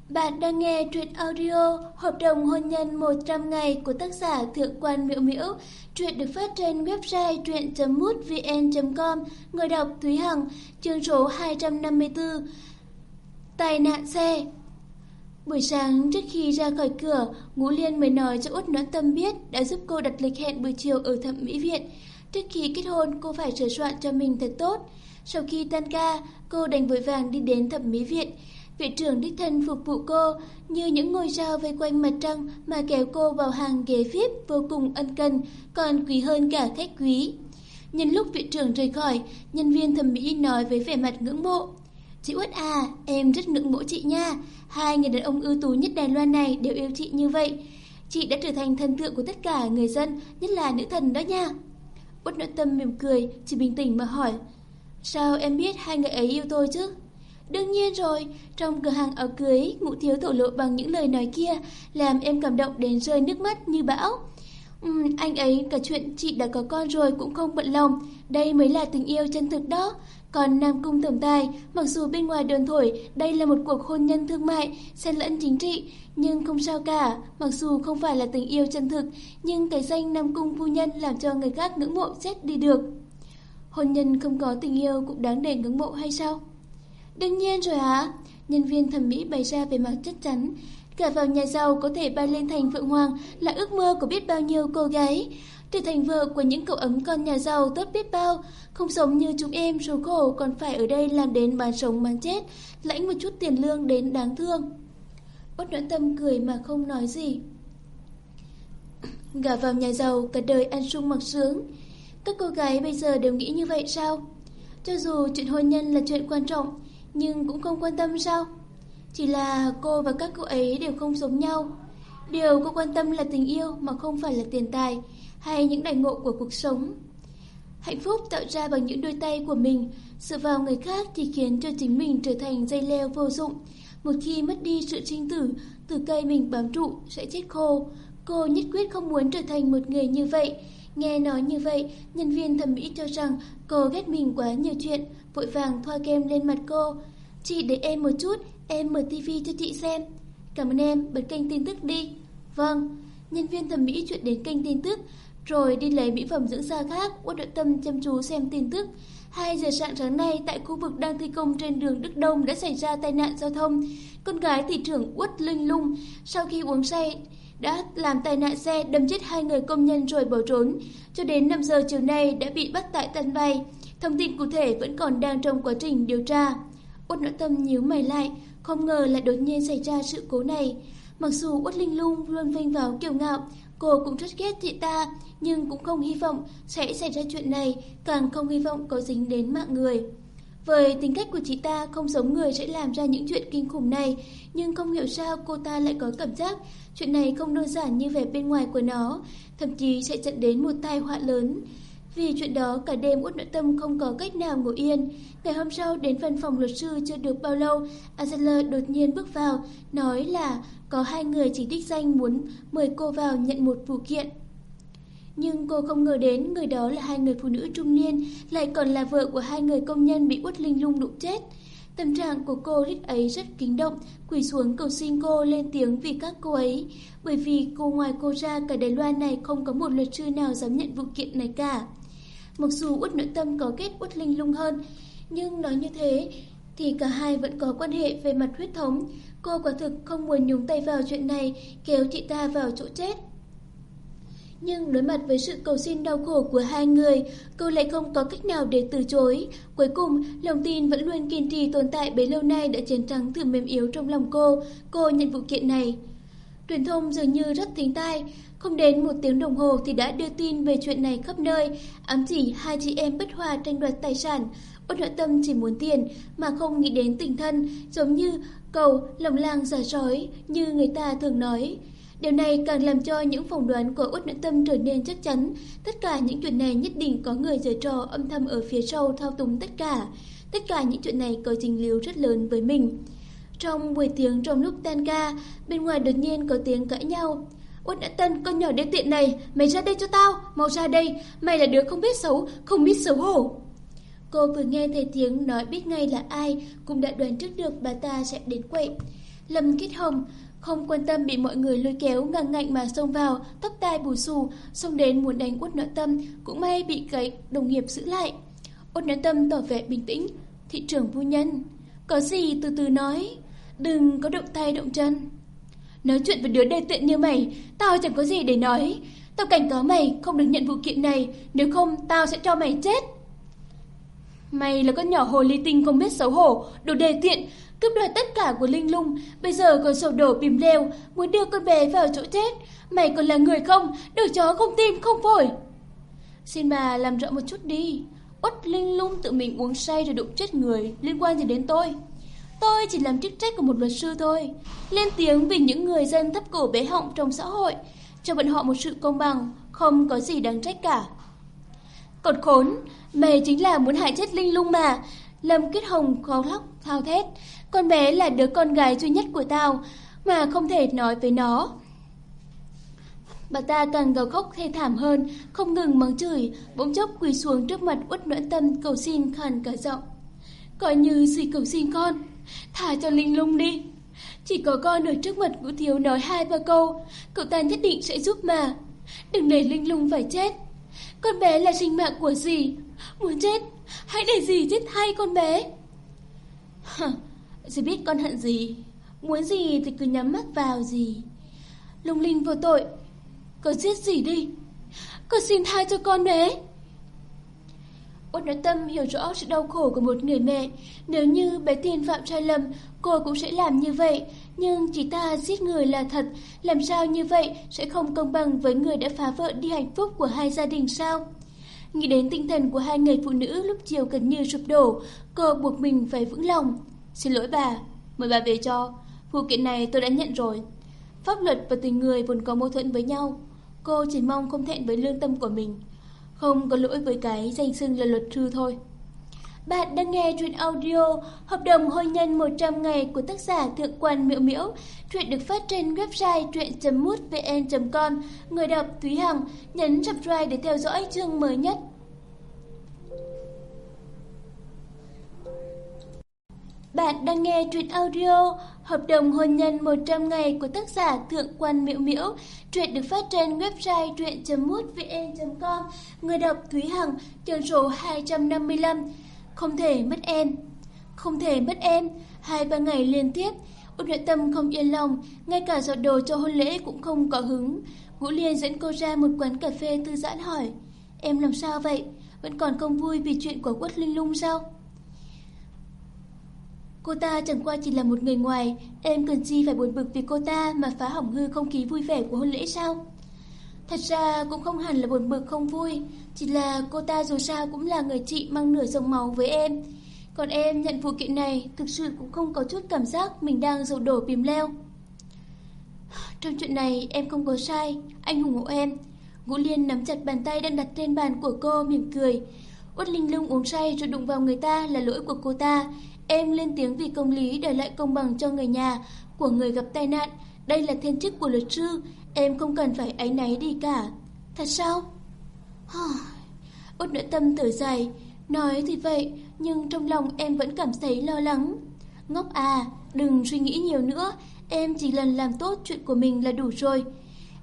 Bạn đang nghe truyện audio Hợp đồng hôn nhân 100 ngày của tác giả Thượng quan Miễu Miễu. Truyện được phát trên website truyện.mútvn.com. Người đọc Thúy Hằng, chương số 254. Tai nạn xe Buổi sáng trước khi ra khỏi cửa, Ngũ Liên mới nói cho Út Noãn Tâm biết đã giúp cô đặt lịch hẹn buổi chiều ở thẩm mỹ viện. Trước khi kết hôn, cô phải sửa soạn cho mình thật tốt. Sau khi tan ca, cô đành vội vàng đi đến thẩm mỹ viện. Viện trưởng đích thân phục vụ cô như những ngôi sao vây quanh mặt trăng mà kéo cô vào hàng ghế VIP vô cùng ân cần, còn quý hơn cả khách quý. Nhân lúc viện trưởng rời khỏi, nhân viên thẩm mỹ nói với vẻ mặt ngưỡng mộ. Chị Út à, em rất ngưỡng mộ chị nha. Hai người đàn ông ưu tú nhất Đài Loan này đều yêu chị như vậy. Chị đã trở thành thần tượng của tất cả người dân, nhất là nữ thần đó nha. Út nội tâm mỉm cười, chỉ bình tĩnh mà hỏi. Sao em biết hai người ấy yêu tôi chứ? Đương nhiên rồi, trong cửa hàng áo cưới, ngũ thiếu thổ lộ bằng những lời nói kia, làm em cảm động đến rơi nước mắt như bão. Uhm, anh ấy cả chuyện chị đã có con rồi cũng không bận lòng, đây mới là tình yêu chân thực đó. Còn Nam Cung Tổng Tài, mặc dù bên ngoài đồn thổi đây là một cuộc hôn nhân thương mại, xen lẫn chính trị, nhưng không sao cả, mặc dù không phải là tình yêu chân thực, nhưng cái danh Nam Cung Phu Nhân làm cho người khác ngưỡng mộ chết đi được. Hôn nhân không có tình yêu cũng đáng để ngưỡng mộ hay sao? Đương nhiên rồi hả? Nhân viên thẩm mỹ bày ra về mặt chắc chắn. Cả vào nhà giàu có thể bay lên thành Phượng Hoàng là ước mơ của biết bao nhiêu cô gái. Trở thành vợ của những cậu ấm con nhà giàu tốt biết bao. Không sống như chúng em số khổ còn phải ở đây làm đến bán sống bán chết, lãnh một chút tiền lương đến đáng thương. Út noãn tâm cười mà không nói gì. Gả vào nhà giàu cả đời ăn sung mặc sướng. Các cô gái bây giờ đều nghĩ như vậy sao? Cho dù chuyện hôn nhân là chuyện quan trọng, nhưng cũng không quan tâm sao? Chỉ là cô và các cô ấy đều không giống nhau. Điều cô quan tâm là tình yêu mà không phải là tiền tài hay những đại ngộ của cuộc sống. Hạnh phúc tạo ra bằng những đôi tay của mình, dựa vào người khác thì khiến cho chính mình trở thành dây leo vô dụng. Một khi mất đi sự trinh tử, từ cây mình bám trụ sẽ chết khô. Cô nhất quyết không muốn trở thành một người như vậy. Nghe nói như vậy, nhân viên thẩm mỹ cho rằng cô ghét mình quá nhiều chuyện, vội vàng thoa kem lên mặt cô. Chị để em một chút, em mở tivi cho chị xem. Cảm ơn em, bật kênh tin tức đi. Vâng, nhân viên thẩm mỹ chuyển đến kênh tin tức, rồi đi lấy mỹ phẩm dưỡng da khác, Uất Đội Tâm chăm chú xem tin tức. 2 giờ sáng sáng nay tại khu vực đang thi công trên đường Đức Đông đã xảy ra tai nạn giao thông. Con gái thị trưởng Uất Linh Lung sau khi uống say đã làm tai nạn xe đâm chết hai người công nhân rồi bỏ trốn. Cho đến 5 giờ chiều nay đã bị bắt tại Tân Bay. Thông tin cụ thể vẫn còn đang trong quá trình điều tra. Uất Nội Tâm nhíu mày lại, không ngờ lại đột nhiên xảy ra sự cố này. Mặc dù Uất Linh Lung luôn vinh vào kiêu ngạo, cô cũng rất ghét chị ta, nhưng cũng không hy vọng sẽ xảy ra chuyện này, càng không hy vọng có dính đến mạng người. Với tính cách của chị ta không giống người sẽ làm ra những chuyện kinh khủng này, nhưng không hiểu sao cô ta lại có cảm giác chuyện này không đơn giản như vẻ bên ngoài của nó, thậm chí sẽ dẫn đến một tai họa lớn. Vì chuyện đó cả đêm Út Nội Tâm không có cách nào ngủ yên. Ngày hôm sau đến văn phòng luật sư chưa được bao lâu, azler đột nhiên bước vào, nói là có hai người chỉ đích danh muốn mời cô vào nhận một vụ kiện. Nhưng cô không ngờ đến người đó là hai người phụ nữ trung niên, lại còn là vợ của hai người công nhân bị Út Linh Lung đụng chết. Tâm trạng của cô lúc ấy rất kính động, quỳ xuống cầu xin cô lên tiếng vì các cô ấy. Bởi vì cô ngoài cô ra cả Đài Loan này không có một luật sư nào dám nhận vụ kiện này cả. Mặc dù Út nội tâm có kết Út Linh Lung hơn, nhưng nói như thế thì cả hai vẫn có quan hệ về mặt huyết thống. Cô quả thực không muốn nhúng tay vào chuyện này, kéo chị ta vào chỗ chết. Nhưng đối mặt với sự cầu xin đau khổ của hai người, cô lại không có cách nào để từ chối. Cuối cùng, lòng tin vẫn luôn kiên trì tồn tại bấy lâu nay đã chiến thắng từ mềm yếu trong lòng cô. Cô nhận vụ kiện này. Truyền thông dường như rất thính tai, không đến một tiếng đồng hồ thì đã đưa tin về chuyện này khắp nơi, ám chỉ hai chị em bất hòa tranh đoạt tài sản. Ôn nội tâm chỉ muốn tiền mà không nghĩ đến tình thân, giống như cầu lồng lang giả trói như người ta thường nói. Điều này càng làm cho những phỏng đoán của Út Nguyễn Tâm trở nên chắc chắn. Tất cả những chuyện này nhất định có người giở trò âm thầm ở phía sau thao túng tất cả. Tất cả những chuyện này có trình lưu rất lớn với mình. Trong buổi tiếng trong lúc tan ca, bên ngoài đột nhiên có tiếng cãi nhau. Út Nguyễn Tâm, con nhỏ đê tiện này, mày ra đây cho tao, mau ra đây, mày là đứa không biết xấu, không biết xấu hổ. Cô vừa nghe thấy tiếng nói biết ngay là ai, cũng đã đoán trước được bà ta sẽ đến quậy. Lâm Kết Hồng không quan tâm bị mọi người lôi kéo ngang ngạnh mà xông vào, tóc tai bù xù, xông đến muốn đánh Út nội Tâm, cũng may bị cái đồng nghiệp giữ lại. Út nội Tâm tỏ vẻ bình tĩnh, thị trưởng phu nhân, có gì từ từ nói, đừng có động tay động chân. Nói chuyện với đứa đề tiện như mày, tao chẳng có gì để nói. Tao cảnh cáo mày không được nhận vụ kiện này, nếu không tao sẽ cho mày chết. Mày là con nhỏ hồ ly tinh không biết xấu hổ, đồ đề tiện, cướp đoạt tất cả của Linh Lung, bây giờ còn sổ đổ bìm leo, muốn đưa con bé vào chỗ chết. Mày còn là người không, đồ chó không tim không phổi. Xin bà làm rõ một chút đi. Út Linh Lung tự mình uống say rồi đụng chết người, liên quan gì đến tôi? Tôi chỉ làm chức trách của một luật sư thôi. Lên tiếng vì những người dân thấp cổ bé họng trong xã hội, cho bọn họ một sự công bằng, không có gì đáng trách cả. Cột khốn, mày chính là muốn hại chết Linh Lung mà. Lâm Kết Hồng khó lóc, thao thét. Con bé là đứa con gái duy nhất của tao, mà không thể nói với nó. Bà ta càng gào khóc thê thảm hơn, không ngừng mắng chửi, bỗng chốc quỳ xuống trước mặt uất noãn tâm cầu xin khàn cả giọng. Coi như gì cầu xin con, thả cho Linh Lung đi. Chỉ có con ở trước mặt của Thiếu nói hai ba câu, cậu ta nhất định sẽ giúp mà. Đừng để Linh Lung phải chết. Con bé là sinh mạng của dì, muốn chết, hãy để dì chết thay con bé. Dì biết con hận gì Muốn gì thì cứ nhắm mắt vào gì Lung linh vô tội Con giết gì đi. Con xin tha cho con bé. Út nói tâm hiểu rõ sự đau khổ của một người mẹ. Nếu như bé Tiên phạm sai lầm Cô cũng sẽ làm như vậy. Nhưng chỉ ta giết người là thật Làm sao như vậy sẽ không công bằng Với người đã phá vỡ đi hạnh phúc của hai gia đình sao? Nghĩ đến tinh thần của hai người phụ nữ lúc chiều gần như sụp đổ Cô buộc mình phải vững lòng Xin lỗi bà, mời bà về cho. Vụ kiện này tôi đã nhận rồi. Pháp luật và tình người vốn có mâu thuẫn với nhau. Cô chỉ mong không thẹn với lương tâm của mình. Không có lỗi với cái danh xưng là luật sư thôi. Bạn đang nghe truyện audio Hợp đồng hôn nhân 100 ngày của tác giả Thượng quan Miễu Miễu. Truyện được phát trên website truyện.mútvn.com. Người đọc Thúy Hằng nhấn subscribe để theo dõi chương mới nhất. Bạn đang nghe truyện audio Hợp đồng hôn nhân 100 ngày của tác giả Thượng quan Miễu Miễu. Truyện được phát trên website truyện.mútvn.com. Người đọc Thúy Hằng, chương số 255. Không thể mất em. Không thể mất em. Hai ba ngày liên tiếp, Út nội tâm không yên lòng, ngay cả dọn đồ cho hôn lễ cũng không có hứng. Vũ Liên dẫn cô ra một quán cà phê tư giãn hỏi. Em làm sao vậy? Vẫn còn không vui vì chuyện của quất linh lung sao? Cô ta chẳng qua chỉ là một người ngoài, em cần gì phải buồn bực vì cô ta mà phá hỏng hư không khí vui vẻ của hôn lễ sao? Thật ra cũng không hẳn là buồn bực không vui, chỉ là cô ta dù sao cũng là người chị mang nửa dòng máu với em. Còn em nhận vụ kiện này thực sự cũng không có chút cảm giác mình đang dầu đổ bìm leo. Trong chuyện này em không có sai, anh ủng hộ em. Ngũ Liên nắm chặt bàn tay đang đặt trên bàn của cô mỉm cười. Uất Linh Lung uống say rồi đụng vào người ta là lỗi của cô ta. Em lên tiếng vì công lý để lại công bằng cho người nhà của người gặp tai nạn. Đây là thiên chức của luật sư, em không cần phải áy náy đi cả. Thật sao? Út nội tâm thở dài, nói thì vậy, nhưng trong lòng em vẫn cảm thấy lo lắng. Ngốc à, đừng suy nghĩ nhiều nữa, em chỉ lần làm tốt chuyện của mình là đủ rồi.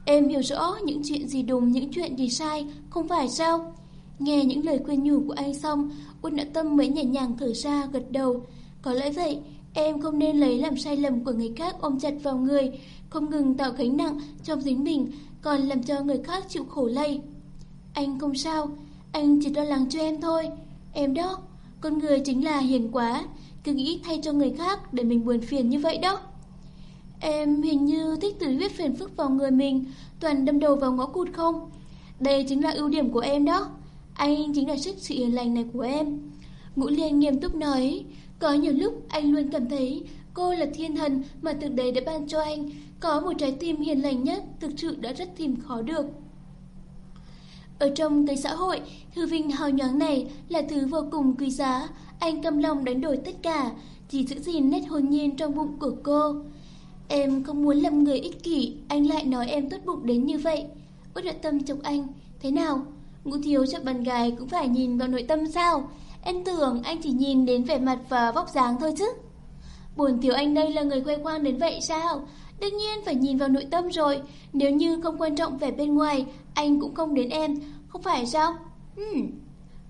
Em hiểu rõ những chuyện gì đúng, những chuyện gì sai, không phải sao? Nghe những lời khuyên nhủ của anh xong, Út nội tâm mới nhẹ nhàng thở ra gật đầu. Có lẽ vậy, em không nên lấy làm sai lầm của người khác ôm chặt vào người, không ngừng tạo gánh nặng trong dính mình, còn làm cho người khác chịu khổ lây. Anh không sao, anh chỉ lo lắng cho em thôi. Em đó, con người chính là hiền quá, cứ nghĩ thay cho người khác để mình buồn phiền như vậy đó. Em hình như thích tự huyết phiền phức vào người mình, toàn đâm đầu vào ngõ cụt không? Đây chính là ưu điểm của em đó. Anh chính là sức sự hiền lành này của em. Ngũ Liên nghiêm túc nói, có nhiều lúc anh luôn cảm thấy cô là thiên thần mà thực đấy đã ban cho anh. Có một trái tim hiền lành nhất thực sự đã rất tìm khó được. Ở trong cái xã hội, hư vinh hào nhoáng này là thứ vô cùng quý giá. Anh căm lòng đánh đổi tất cả, chỉ giữ gìn nét hồn nhiên trong bụng của cô. Em không muốn làm người ích kỷ, anh lại nói em tốt bụng đến như vậy. Út đoạn tâm chọc anh, thế nào? Ngũ thiếu cho bạn gái cũng phải nhìn vào nội tâm sao? Em tưởng anh chỉ nhìn đến vẻ mặt và vóc dáng thôi chứ. Buồn thiếu anh đây là người khoe khoang đến vậy sao? Đương nhiên phải nhìn vào nội tâm rồi. Nếu như không quan trọng về bên ngoài, anh cũng không đến em, không phải sao? Hmm.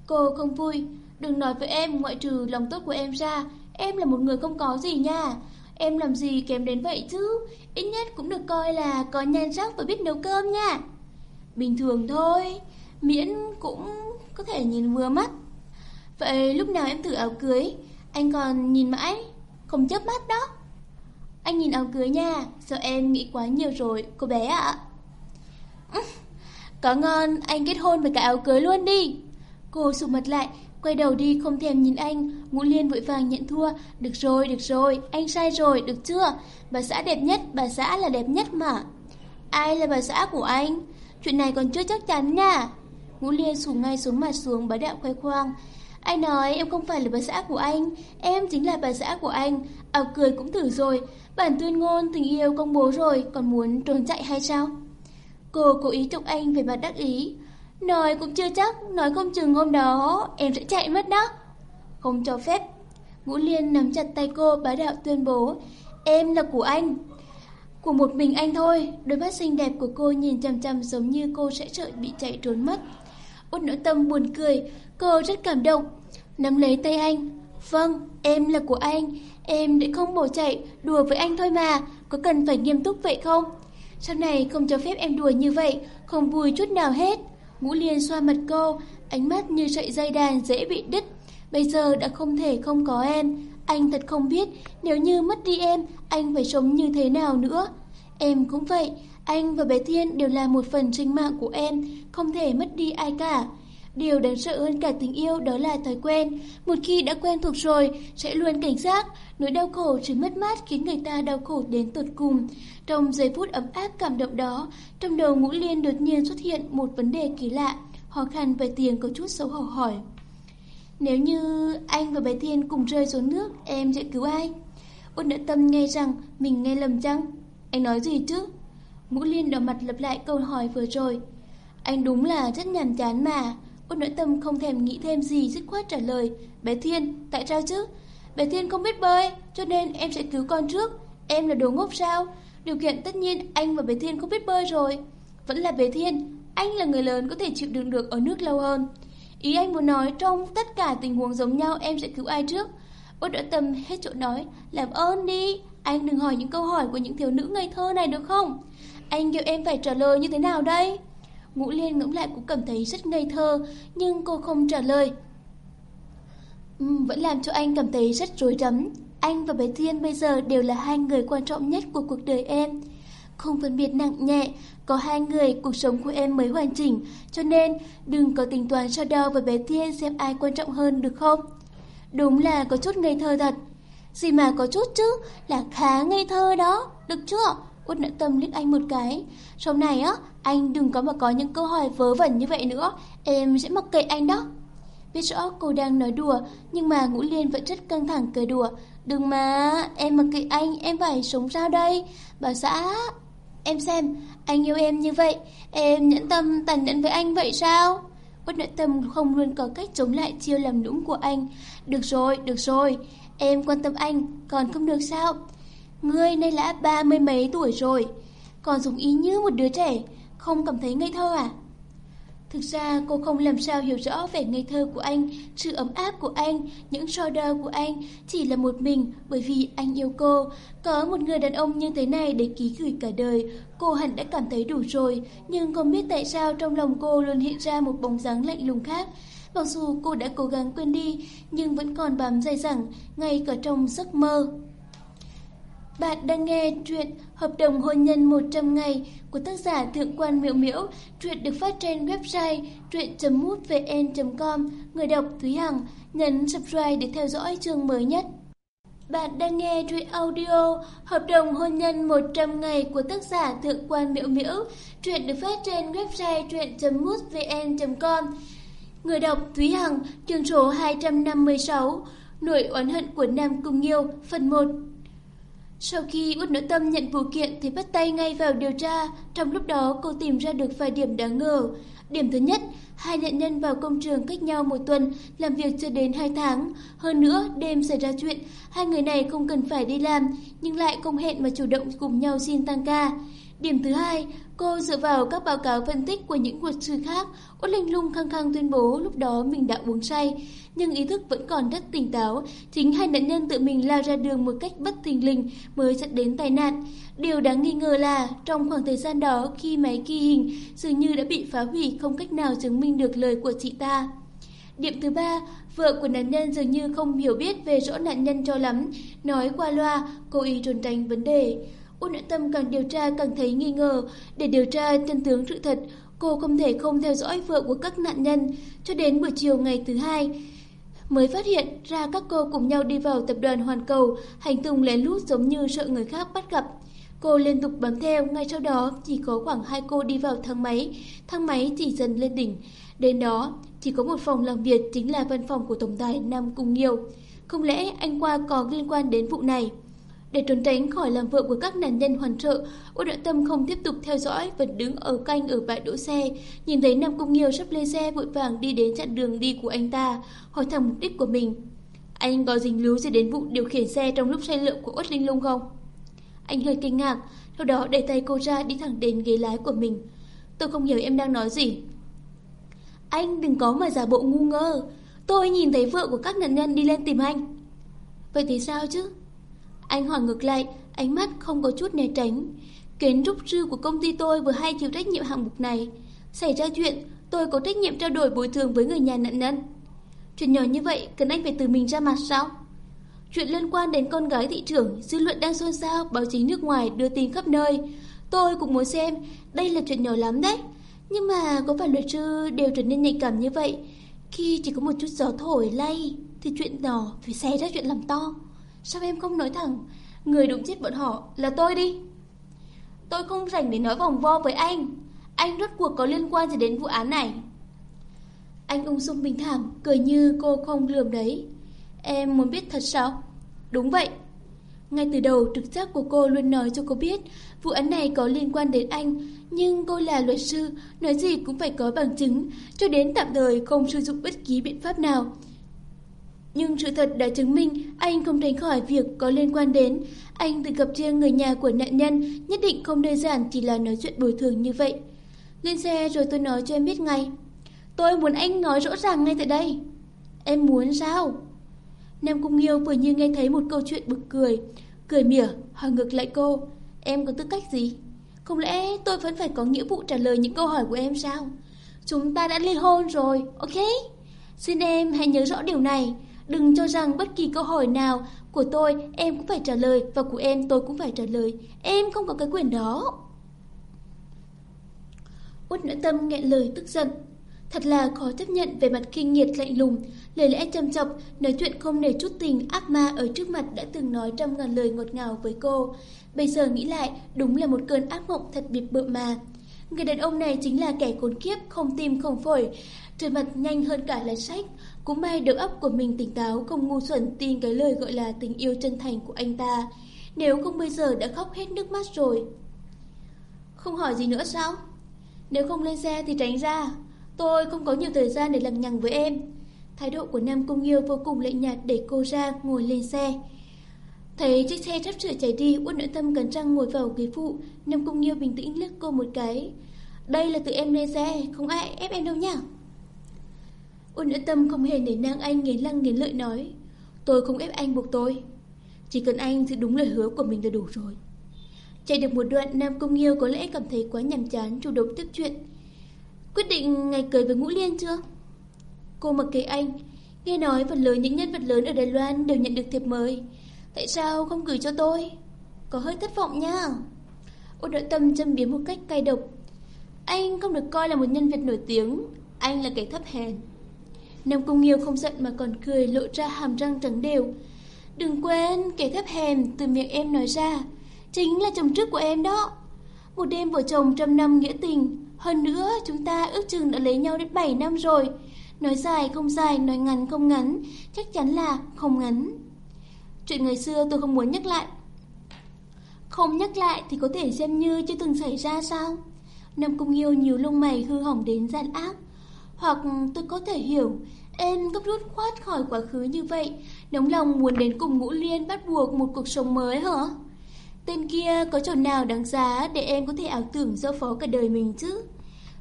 Cô không vui, đừng nói với em ngoại trừ lòng tốt của em ra, em là một người không có gì nha. Em làm gì kém đến vậy chứ, ít nhất cũng được coi là có nhan sắc và biết nấu cơm nha. Bình thường thôi, miễn cũng có thể nhìn vừa mắt. Vậy lúc nào em thử áo cưới, anh còn nhìn mãi, không chớp mắt đó. Anh nhìn áo cưới nha, sợ em nghĩ quá nhiều rồi, cô bé ạ. Có ngon, anh kết hôn với cả áo cưới luôn đi. Cô sụp mặt lại, quay đầu đi không thèm nhìn anh. Ngũ Liên vội vàng nhận thua. Được rồi, được rồi, anh sai rồi, được chưa? Bà xã đẹp nhất, bà xã là đẹp nhất mà. Ai là bà xã của anh? Chuyện này còn chưa chắc chắn nha. Ngũ Liên sụp ngay xuống mặt xuống bá đạo khoe khoang. Anh nói em không phải là bà xã của anh, em chính là bà xã của anh. À cười cũng thử rồi, bản tuyên ngôn tình yêu công bố rồi, còn muốn trốn chạy hay sao? Cô cố ý chụp anh về mặt đắc ý. Nói cũng chưa chắc, nói không chừng hôm đó em sẽ chạy mất đó. Không cho phép. Ngũ Liên nắm chặt tay cô bá đạo tuyên bố. Em là của anh. Của một mình anh thôi. Đôi mắt xinh đẹp của cô nhìn chằm chằm giống như cô sẽ sợ bị chạy trốn mất. Út nỗi tâm buồn cười. Cô rất cảm động. Nắm lấy tay anh. Vâng, em là của anh. Em để không bỏ chạy, đùa với anh thôi mà. Có cần phải nghiêm túc vậy không? Sau này không cho phép em đùa như vậy, không vui chút nào hết. Ngũ Liên xoa mặt cô, ánh mắt như sợi dây đàn dễ bị đứt. Bây giờ đã không thể không có em. Anh thật không biết, nếu như mất đi em, anh phải sống như thế nào nữa. Em cũng vậy, anh và bé Thiên đều là một phần sinh mạng của em, không thể mất đi ai cả. Điều đáng sợ hơn cả tình yêu đó là thói quen. Một khi đã quen thuộc rồi, sẽ luôn cảnh giác. Nỗi đau khổ chỉ mất mát khiến người ta đau khổ đến tột cùng. Trong giây phút ấm áp cảm động đó, trong đầu ngũ liên đột nhiên xuất hiện một vấn đề kỳ lạ. Khó khăn về tiền có chút xấu hổ hỏi. Nếu như anh và bé Thiên cùng rơi xuống nước, em sẽ cứu ai? Út đã tâm nghe rằng mình nghe lầm chăng? Anh nói gì chứ? Ngũ Liên đỏ mặt lặp lại câu hỏi vừa rồi. Anh đúng là rất nhàm chán mà. Út nội tâm không thèm nghĩ thêm gì dứt khoát trả lời Bé Thiên, tại sao chứ? Bé Thiên không biết bơi, cho nên em sẽ cứu con trước Em là đồ ngốc sao? Điều kiện tất nhiên anh và bé Thiên không biết bơi rồi Vẫn là bé Thiên Anh là người lớn có thể chịu đựng được ở nước lâu hơn Ý anh muốn nói trong tất cả tình huống giống nhau em sẽ cứu ai trước Út nội tâm hết chỗ nói Làm ơn đi Anh đừng hỏi những câu hỏi của những thiếu nữ ngây thơ này được không? Anh kêu em phải trả lời như thế nào đây? Ngũ Liên ngẫm lại cũng cảm thấy rất ngây thơ, nhưng cô không trả lời. Uhm, vẫn làm cho anh cảm thấy rất rối rắm. Anh và bé Thiên bây giờ đều là hai người quan trọng nhất của cuộc đời em. Không phân biệt nặng nhẹ, có hai người cuộc sống của em mới hoàn chỉnh, cho nên đừng có tính toán so đo với bé Thiên xem ai quan trọng hơn được không? Đúng là có chút ngây thơ thật. Gì mà có chút chứ, là khá ngây thơ đó, được chưa? Út nợ tâm liếc anh một cái. Sau này á, anh đừng có mà có những câu hỏi vớ vẩn như vậy nữa. Em sẽ mặc kệ anh đó. Biết rõ cô đang nói đùa, nhưng mà Ngũ Liên vẫn rất căng thẳng cười đùa. Đừng mà, em mặc kệ anh, em phải sống sao đây? Bà xã, em xem, anh yêu em như vậy, em nhẫn tâm tàn nhẫn với anh vậy sao? Út nợ tâm không luôn có cách chống lại chiêu làm nũng của anh. Được rồi, được rồi, em quan tâm anh, còn không được sao? Ngươi nay đã ba mươi mấy tuổi rồi, còn dùng ý như một đứa trẻ, không cảm thấy ngây thơ à? Thực ra cô không làm sao hiểu rõ vẻ ngây thơ của anh, sự ấm áp của anh, những so đo của anh, chỉ là một mình bởi vì anh yêu cô. Có một người đàn ông như thế này để ký gửi cả đời, cô hẳn đã cảm thấy đủ rồi, nhưng không biết tại sao trong lòng cô luôn hiện ra một bóng dáng lạnh lùng khác. Mặc dù cô đã cố gắng quên đi, nhưng vẫn còn bám dày dẳng, ngay cả trong giấc mơ. Bạn đang nghe truyện Hợp đồng hôn nhân 100 ngày của tác giả Thượng quan Miễu Miễu. Truyện được phát trên website truyện.mútvn.com. Người đọc Thúy Hằng. Nhấn subscribe để theo dõi chương mới nhất. Bạn đang nghe truyện audio Hợp đồng hôn nhân 100 ngày của tác giả Thượng quan Miễu Miễu. Truyện được phát trên website truyện.mútvn.com. Người đọc Thúy Hằng, chương số 256. Nỗi oán hận của Nam Cung Nghiêu, phần 1. Sau khi Út Nữ Tâm nhận vụ kiện thì bắt tay ngay vào điều tra, trong lúc đó cô tìm ra được vài điểm đáng ngờ. Điểm thứ nhất, hai nạn nhân vào công trường cách nhau một tuần, làm việc chưa đến hai tháng. Hơn nữa, đêm xảy ra chuyện, hai người này không cần phải đi làm, nhưng lại không hẹn mà chủ động cùng nhau xin tăng ca. Điểm thứ hai, cô dựa vào các báo cáo phân tích của những luật sư khác, Út Linh Lung khăng khăng tuyên bố lúc đó mình đã uống say, nhưng ý thức vẫn còn rất tỉnh táo. Chính hai nạn nhân tự mình lao ra đường một cách bất thình lình mới dẫn đến tai nạn. Điều đáng nghi ngờ là trong khoảng thời gian đó khi máy ghi hình dường như đã bị phá hủy không cách nào chứng minh được lời của chị ta. Điểm thứ ba, vợ của nạn nhân dường như không hiểu biết về rõ nạn nhân cho lắm, nói qua loa, cố ý trốn tránh vấn đề. Ôn Nhã Tâm càng điều tra càng thấy nghi ngờ. Để điều tra chân tướng sự thật, cô không thể không theo dõi vợ của các nạn nhân. Cho đến buổi chiều ngày thứ hai, mới phát hiện ra các cô cùng nhau đi vào tập đoàn Hoàn Cầu, hành tung lén lút giống như sợ người khác bắt gặp. Cô liên tục bám theo, ngay sau đó chỉ có khoảng hai cô đi vào thang máy, thang máy chỉ dần lên đỉnh. Đến đó, chỉ có một phòng làm việc chính là văn phòng của Tổng tài Nam Cung Nghiêu. Không lẽ anh qua có liên quan đến vụ này? Để trốn tránh khỏi làm vợ của các nạn nhân hoàn trợ, Út đoạn Tâm không tiếp tục theo dõi, vẫn đứng ở canh ở bãi đỗ xe. Nhìn thấy Nam Cung Nghiêu sắp lên xe vội vàng đi đến chặn đường đi của anh ta, hỏi thẳng mục đích của mình. Anh có dính líu gì đến vụ điều khiển xe trong lúc say rượu của Út Linh Lung không? Anh hơi kinh ngạc, sau đó đẩy tay cô ra đi thẳng đến ghế lái của mình. Tôi không hiểu em đang nói gì. Anh đừng có mà giả bộ ngu ngơ. Tôi nhìn thấy vợ của các nạn nhân đi lên tìm anh. Vậy thì sao chứ? Anh hỏi ngược lại, ánh mắt không có chút né tránh. Kiến trúc sư của công ty tôi vừa hay chịu trách nhiệm hạng mục này. Xảy ra chuyện, tôi có trách nhiệm trao đổi bồi thường với người nhà nạn nhân. Chuyện nhỏ như vậy, cần anh phải từ mình ra mặt sao? Chuyện liên quan đến con gái thị trưởng, dư luận đang xôn xao, báo chí nước ngoài đưa tin khắp nơi. Tôi cũng muốn xem, đây là chuyện nhỏ lắm đấy. Nhưng mà có phải luật sư đều trở nên nhạy cảm như vậy? Khi chỉ có một chút gió thổi lay, thì chuyện nhỏ phải xảy ra chuyện làm to. Sao em không nói thẳng? Người đụng chết bọn họ là tôi đi. Tôi không rảnh để nói vòng vo với anh. Anh rốt cuộc có liên quan gì đến vụ án này? Anh ung dung bình thản, Cười như cô không lườm đấy. Em muốn biết thật sao? Đúng vậy. Ngay từ đầu, trực giác của cô luôn nói cho cô biết Vụ án này có liên quan đến anh, Nhưng cô là luật sư, Nói gì cũng phải có bằng chứng, Cho đến tạm thời không sử dụng bất kỳ biện pháp nào nhưng sự thật đã chứng minh anh không tránh khỏi việc có liên quan đến. Anh từng gặp riêng người nhà của nạn nhân, nhất định không đơn giản chỉ là nói chuyện bồi thường như vậy. Lên xe rồi tôi nói cho em biết ngay. Tôi muốn anh nói rõ ràng ngay tại đây. Em muốn sao? Nam Cung Nghiêu vừa như nghe thấy một câu chuyện bực cười. Cười mỉa, hỏi ngược lại cô. Em có tư cách gì? Không lẽ tôi vẫn phải có nghĩa vụ trả lời những câu hỏi của em sao? Chúng ta đã ly hôn rồi, ok? Xin em hãy nhớ rõ điều này. Đừng cho rằng bất kỳ câu hỏi nào của tôi em cũng phải trả lời và của em tôi cũng phải trả lời. Em không có cái quyền đó. Út nỗi tâm nghẹn lời tức giận. Thật là khó chấp nhận về mặt kinh nghiệt lạnh lùng, lời lẽ châm chọc, nói chuyện không nề chút tình ác ma ở trước mặt đã từng nói trăm ngàn lời ngọt ngào với cô. Bây giờ nghĩ lại, đúng là một cơn ác mộng thật biệt bợm mà. Người đàn ông này chính là kẻ khốn kiếp, không tim không phổi, trời mặt nhanh hơn cả là sách. Cũng may đầu óc của mình tỉnh táo, không ngu xuẩn tin cái lời gọi là tình yêu chân thành của anh ta. Nếu không bây giờ đã khóc hết nước mắt rồi. Không hỏi gì nữa sao? Nếu không lên xe thì tránh ra. Tôi không có nhiều thời gian để lằng nhằng với em. Thái độ của Nam Cung Yêu vô cùng lạnh nhạt để cô ra ngồi lên xe. Thấy chiếc xe sắp sửa chạy đi, Uất Nội Tâm cẩn răng ngồi vào ghế phụ. Nam Cung Yêu bình tĩnh liếc cô một cái. Đây là tự em lên xe, không ai ép em đâu nha. Ôn Nội Tâm không hề để nang anh nghiến lăng nghiến lợi nói. Tôi không ép anh buộc tôi. Chỉ cần anh giữ đúng lời hứa của mình là đủ rồi. Chạy được một đoạn, Nam Cung Nghiêu có lẽ cảm thấy quá nhàm chán, chủ động tiếp chuyện. Quyết định ngày cưới với Ngũ Liên chưa? Cô mặc kệ anh, nghe nói phần lớn những nhân vật lớn ở Đài Loan đều nhận được thiệp mời. Tại sao không gửi cho tôi? Có hơi thất vọng nha. Ôn nội tâm châm biếm một cách cay độc. Anh không được coi là một nhân vật nổi tiếng, anh là kẻ thấp hèn. Nam Cung Nghiêu không giận mà còn cười lộ ra hàm răng trắng đều. Đừng quên, kẻ thấp hèn từ miệng em nói ra, chính là chồng trước của em đó. Một đêm vợ chồng trăm năm nghĩa tình, hơn nữa chúng ta ước chừng đã lấy nhau đến 7 năm rồi. Nói dài không dài, nói ngắn không ngắn, chắc chắn là không ngắn. Chuyện ngày xưa tôi không muốn nhắc lại. Không nhắc lại thì có thể xem như chưa từng xảy ra sao? Nam Cung Yêu nhiều lông mày hư hỏng đến gian ác. Hoặc tôi có thể hiểu, em gấp rút khoát khỏi quá khứ như vậy, nóng lòng muốn đến cùng Ngũ Liên bắt buộc một cuộc sống mới hả? Tên kia có chỗ nào đáng giá để em có thể ảo tưởng giao phó cả đời mình chứ?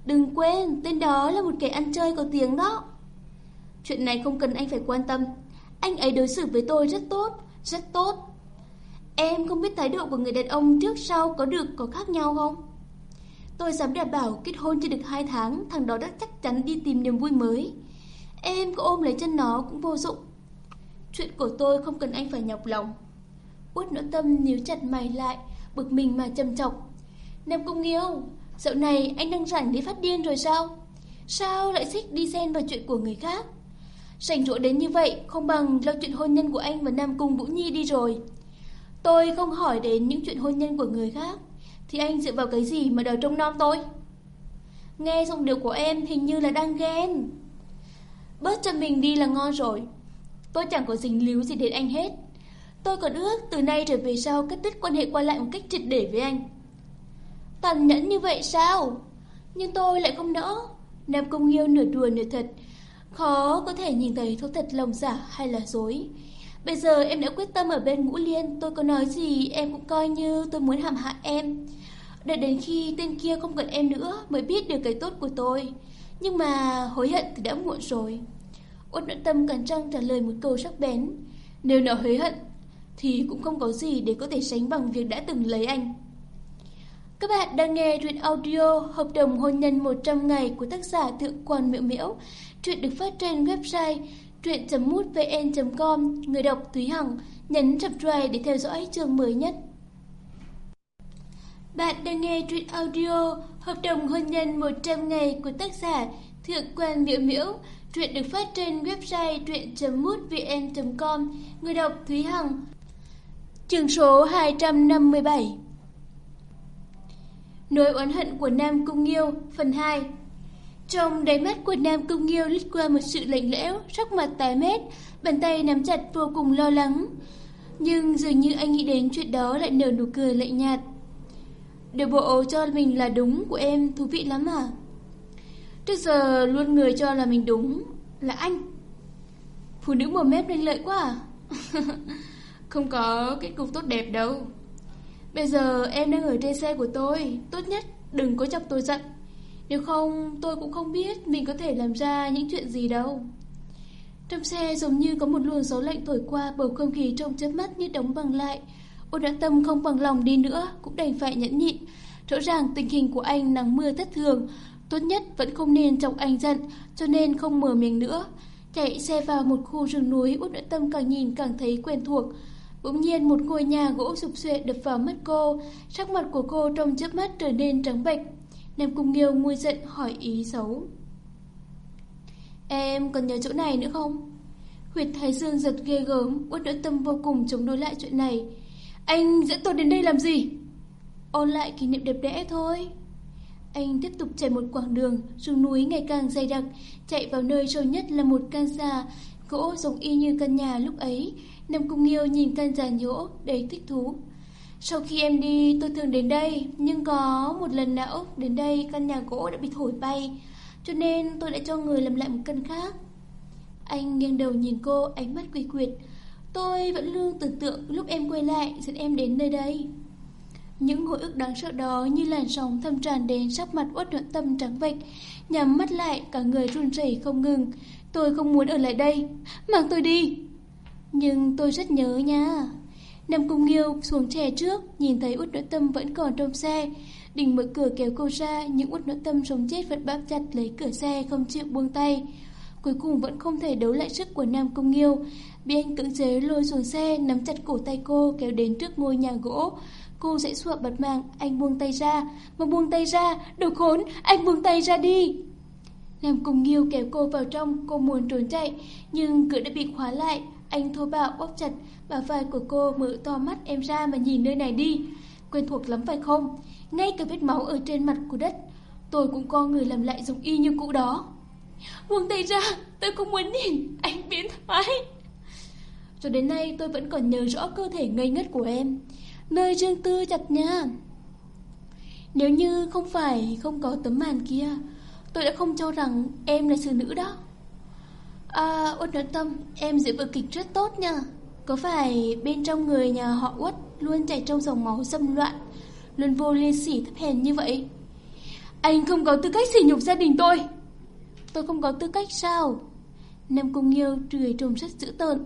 Đừng quên, tên đó là một kẻ ăn chơi có tiếng đó. Chuyện này không cần anh phải quan tâm. Anh ấy đối xử với tôi rất tốt, rất tốt. Em không biết thái độ của người đàn ông trước sau có được có khác nhau không? Tôi dám đảm bảo kết hôn chưa được 2 tháng, thằng đó đã chắc chắn đi tìm niềm vui mới. Em có ôm lấy chân nó cũng vô dụng. Chuyện của tôi không cần anh phải nhọc lòng. Út nỗi tâm níu chặt mày lại, bực mình mà châm chọc. Nam Cung Nghiêu, dạo này anh đang rảnh để phát điên rồi sao? Sao lại xích đi xen vào chuyện của người khác? Rảnh rỗi đến như vậy, không bằng lo chuyện hôn nhân của anh và Nam Cung Vũ Nhi đi rồi. Tôi không hỏi đến những chuyện hôn nhân của người khác, thì anh dựa vào cái gì mà đòi trông nom tôi? Nghe giọng điệu của em hình như là đang ghen. Bớt cho mình đi là ngon rồi. Tôi chẳng có dính líu gì đến anh hết. Tôi còn ước từ nay trở về sau cắt đứt quan hệ qua lại một cách triệt để với anh. Tàn nhẫn như vậy sao? Nhưng tôi lại không nỡ. Nam Công Yêu nửa đùa nửa thật. Khó có thể nhìn thấy thấu thật lòng giả hay là dối. Bây giờ em đã quyết tâm ở bên Ngũ Liên, tôi có nói gì em cũng coi như tôi muốn hạ hại em. Đợi đến khi tên kia không cần em nữa mới biết được cái tốt của tôi. Nhưng mà hối hận thì đã muộn rồi. Út nội tâm cẩn trăng trả lời một câu sắc bén. Nếu nó hối hận, thì cũng không có gì để có thể sánh bằng việc đã từng lấy anh. Các bạn đang nghe truyện audio Hợp đồng hôn nhân 100 ngày của tác giả Thượng quan Miễu Miễu. Truyện được phát trên website truyện.mútvn.com. Người đọc Thúy Hằng nhấn subscribe để theo dõi chương mới nhất. Bạn đang nghe truyện audio Hợp đồng hôn nhân 100 ngày của tác giả Thượng quan Miễu Miễu. Truyện được phát trên website truyện.mútvn.com. Người đọc Thúy Hằng. Chương số 257 Nỗi oán hận của Nam Cung Nghiêu, Phần 2 Trong đáy mắt của Nam Cung Nghiêu lít qua một sự lạnh lẽo, Sắc mặt tái mét, Bàn tay nắm chặt vô cùng lo lắng. Nhưng dường như anh nghĩ đến chuyện đó Lại nở nụ cười lạnh nhạt. Điều bộ cho mình là đúng của em, Thú vị lắm à. Trước giờ luôn người cho là mình đúng, Là anh. Phụ nữ mồm mép lanh lợi quá à. Không có kết cục tốt đẹp đâu. Bây giờ em đang ở trên xe của tôi, Tốt nhất đừng có chọc tôi giận. Nếu không, tôi cũng không biết Mình có thể làm ra những chuyện gì đâu. Trong xe giống như có một luồng gió lạnh thổi qua Bầu không khí trong chớp mắt như đóng bằng lại Ôn đã tâm không bằng lòng đi nữa Cũng đành phải nhẫn nhịn Rõ ràng tình hình của anh nắng mưa thất thường Tốt nhất vẫn không nên chọc anh giận Cho nên không mở miệng nữa Chạy xe vào một khu rừng núi Út đã tâm càng nhìn càng thấy quen thuộc Bỗng nhiên một ngôi nhà gỗ sụp xuệ đập vào mắt cô, sắc mặt của cô trong chớp mắt trở nên trắng bệch. Nam Cung Nghiêu nguôi giận hỏi ý xấu. Em còn nhớ chỗ này nữa không? Huyệt thái dương giật ghê gớm, uất đã tâm vô cùng chống đối lại chuyện này. Anh dẫn tôi đến đây làm gì? Ôn lại kỷ niệm đẹp đẽ thôi. Anh tiếp tục chạy một quãng đường, xuống núi ngày càng dày đặc, chạy vào nơi sâu nhất là một căn già, gỗ giống y như căn nhà lúc ấy. Nam Cung Nghiêu nhìn căn già nhỗ, đầy thích thú. Sau khi em đi, tôi thường đến đây, nhưng có một lần nào đến đây căn nhà gỗ đã bị thổi bay, cho nên tôi đã cho người làm lại một căn khác. Anh nghiêng đầu nhìn cô, ánh mắt quỷ quyệt. Tôi vẫn luôn tưởng tượng lúc em quay lại dẫn em đến nơi đây. Những hồi ức đáng sợ đó như làn sóng thâm tràn đến sắc mặt uất nhuận tâm trắng bệch, nhắm mắt lại cả người run rẩy không ngừng. Tôi không muốn ở lại đây, mang tôi đi. Nhưng tôi rất nhớ nha. Nam Cung Nghiêu xuống trẻ trước, nhìn thấy út nỗi tâm vẫn còn trong xe. Định mở cửa kéo cô ra, nhưng út nỗi tâm sống chết vẫn bám chặt lấy cửa xe không chịu buông tay. Cuối cùng vẫn không thể đấu lại sức của Nam Cung Nghiêu. Bị anh cưỡng chế lôi xuống xe, nắm chặt cổ tay cô kéo đến trước ngôi nhà gỗ. Cô dãy sụa bật mạng, anh buông tay ra. Mà buông tay ra, đồ khốn, anh buông tay ra đi. Nam Cung Nghiêu kéo cô vào trong, cô muốn trốn chạy, nhưng cửa đã bị khóa lại. Anh thô bạo bóp chặt, bả vai của cô mở to mắt em ra mà nhìn nơi này đi. Quen thuộc lắm phải không? Ngay cả vết máu ở trên mặt của đất, tôi cũng có người làm lại giống y như cũ đó. Buông tay ra, tôi không muốn nhìn, anh biến thái. Cho đến nay tôi vẫn còn nhớ rõ cơ thể ngây ngất của em. Nơi riêng tư chặt nha. Nếu như không phải không có tấm màn kia, tôi đã không cho rằng em là sư nữ đó. À, Uất nói tâm, em diễn vở kịch rất tốt nha. Có phải bên trong người nhà họ Uất luôn chảy trong dòng máu xâm loạn, luôn vô liên sỉ thấp hèn như vậy? Anh không có tư cách sỉ nhục gia đình tôi. Tôi không có tư cách sao? Nam Cung Nghiêu trười trông rất dữ tợn.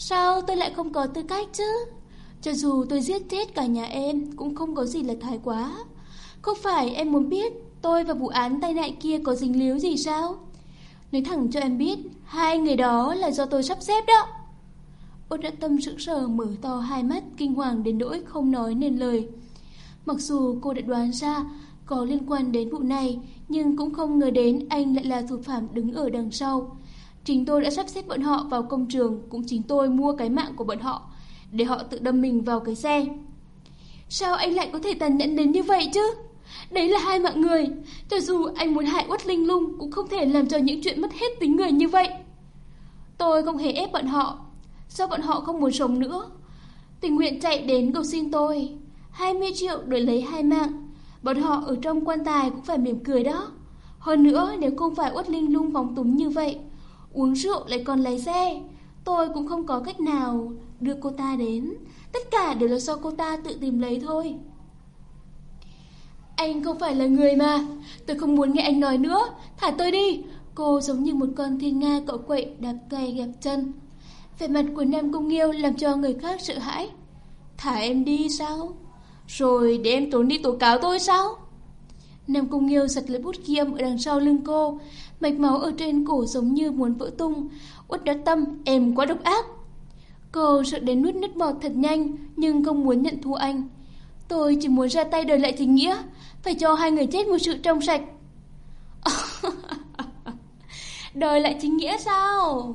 Sao tôi lại không có tư cách chứ? Cho dù tôi giết chết cả nhà em cũng không có gì là thái quá. Không phải em muốn biết tôi và vụ án tai nạn kia có dính líu gì sao? Nói thẳng cho em biết, hai người đó là do tôi sắp xếp đó. Ôn đã tâm sững sờ mở to hai mắt kinh hoàng đến nỗi không nói nên lời. Mặc dù cô đã đoán ra có liên quan đến vụ này, nhưng cũng không ngờ đến anh lại là thủ phạm đứng ở đằng sau. Chính tôi đã sắp xếp bọn họ vào công trường, cũng chính tôi mua cái mạng của bọn họ, để họ tự đâm mình vào cái xe. Sao anh lại có thể tàn nhẫn đến như vậy chứ? Đấy là hai mạng người, cho dù anh muốn hại Uất Linh Lung cũng không thể làm cho những chuyện mất hết tính người như vậy. Tôi không hề ép bọn họ, sao bọn họ không muốn sống nữa? Tình nguyện chạy đến cầu xin tôi, 20 triệu đổi lấy hai mạng, bọn họ ở trong quan tài cũng phải mỉm cười đó. Hơn nữa nếu không phải Uất Linh Lung phóng túng như vậy, uống rượu lại còn lái xe, tôi cũng không có cách nào đưa cô ta đến. Tất cả đều là do cô ta tự tìm lấy thôi. Anh không phải là người mà. Tôi không muốn nghe anh nói nữa. Thả tôi đi. Cô giống như một con thiên nga cậu quậy đạp cây gẹp chân. Vẻ mặt của Nam công Nghiêu làm cho người khác sợ hãi. Thả em đi sao? Rồi để em trốn đi tố cáo tôi sao? Nam Cung Nghiêu giật lấy bút ghi âm ở đằng sau lưng cô Mạch máu ở trên cổ giống như muốn vỡ tung Út đã tâm em quá độc ác Cô sợ đến nuốt nứt bọt thật nhanh Nhưng không muốn nhận thua anh Tôi chỉ muốn ra tay đời lại tình nghĩa phải cho hai người chết một sự trong sạch. Đời lại chính nghĩa sao?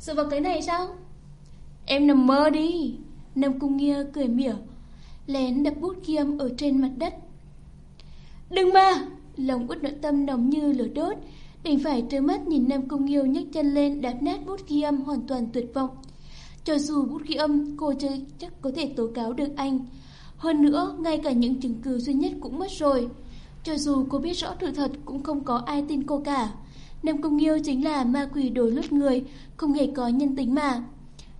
Dựa vào cái này sao? Em nằm mơ đi. Nam Cung Nghia cười mỉa, lén đập bút kiêm ở trên mặt đất. Đừng mà! Lòng út nội tâm nóng như lửa đốt, đành phải trơ mắt nhìn Nam Cung Nghiêu nhấc chân lên đạp nát bút ghi âm hoàn toàn tuyệt vọng. Cho dù bút ghi âm cô chơi chắc có thể tố cáo được anh, hơn nữa, ngay cả những chứng cứ duy nhất cũng mất rồi. Cho dù cô biết rõ sự thật cũng không có ai tin cô cả. Nam Cung Nghiêu chính là ma quỷ đổi lốt người, không hề có nhân tính mà.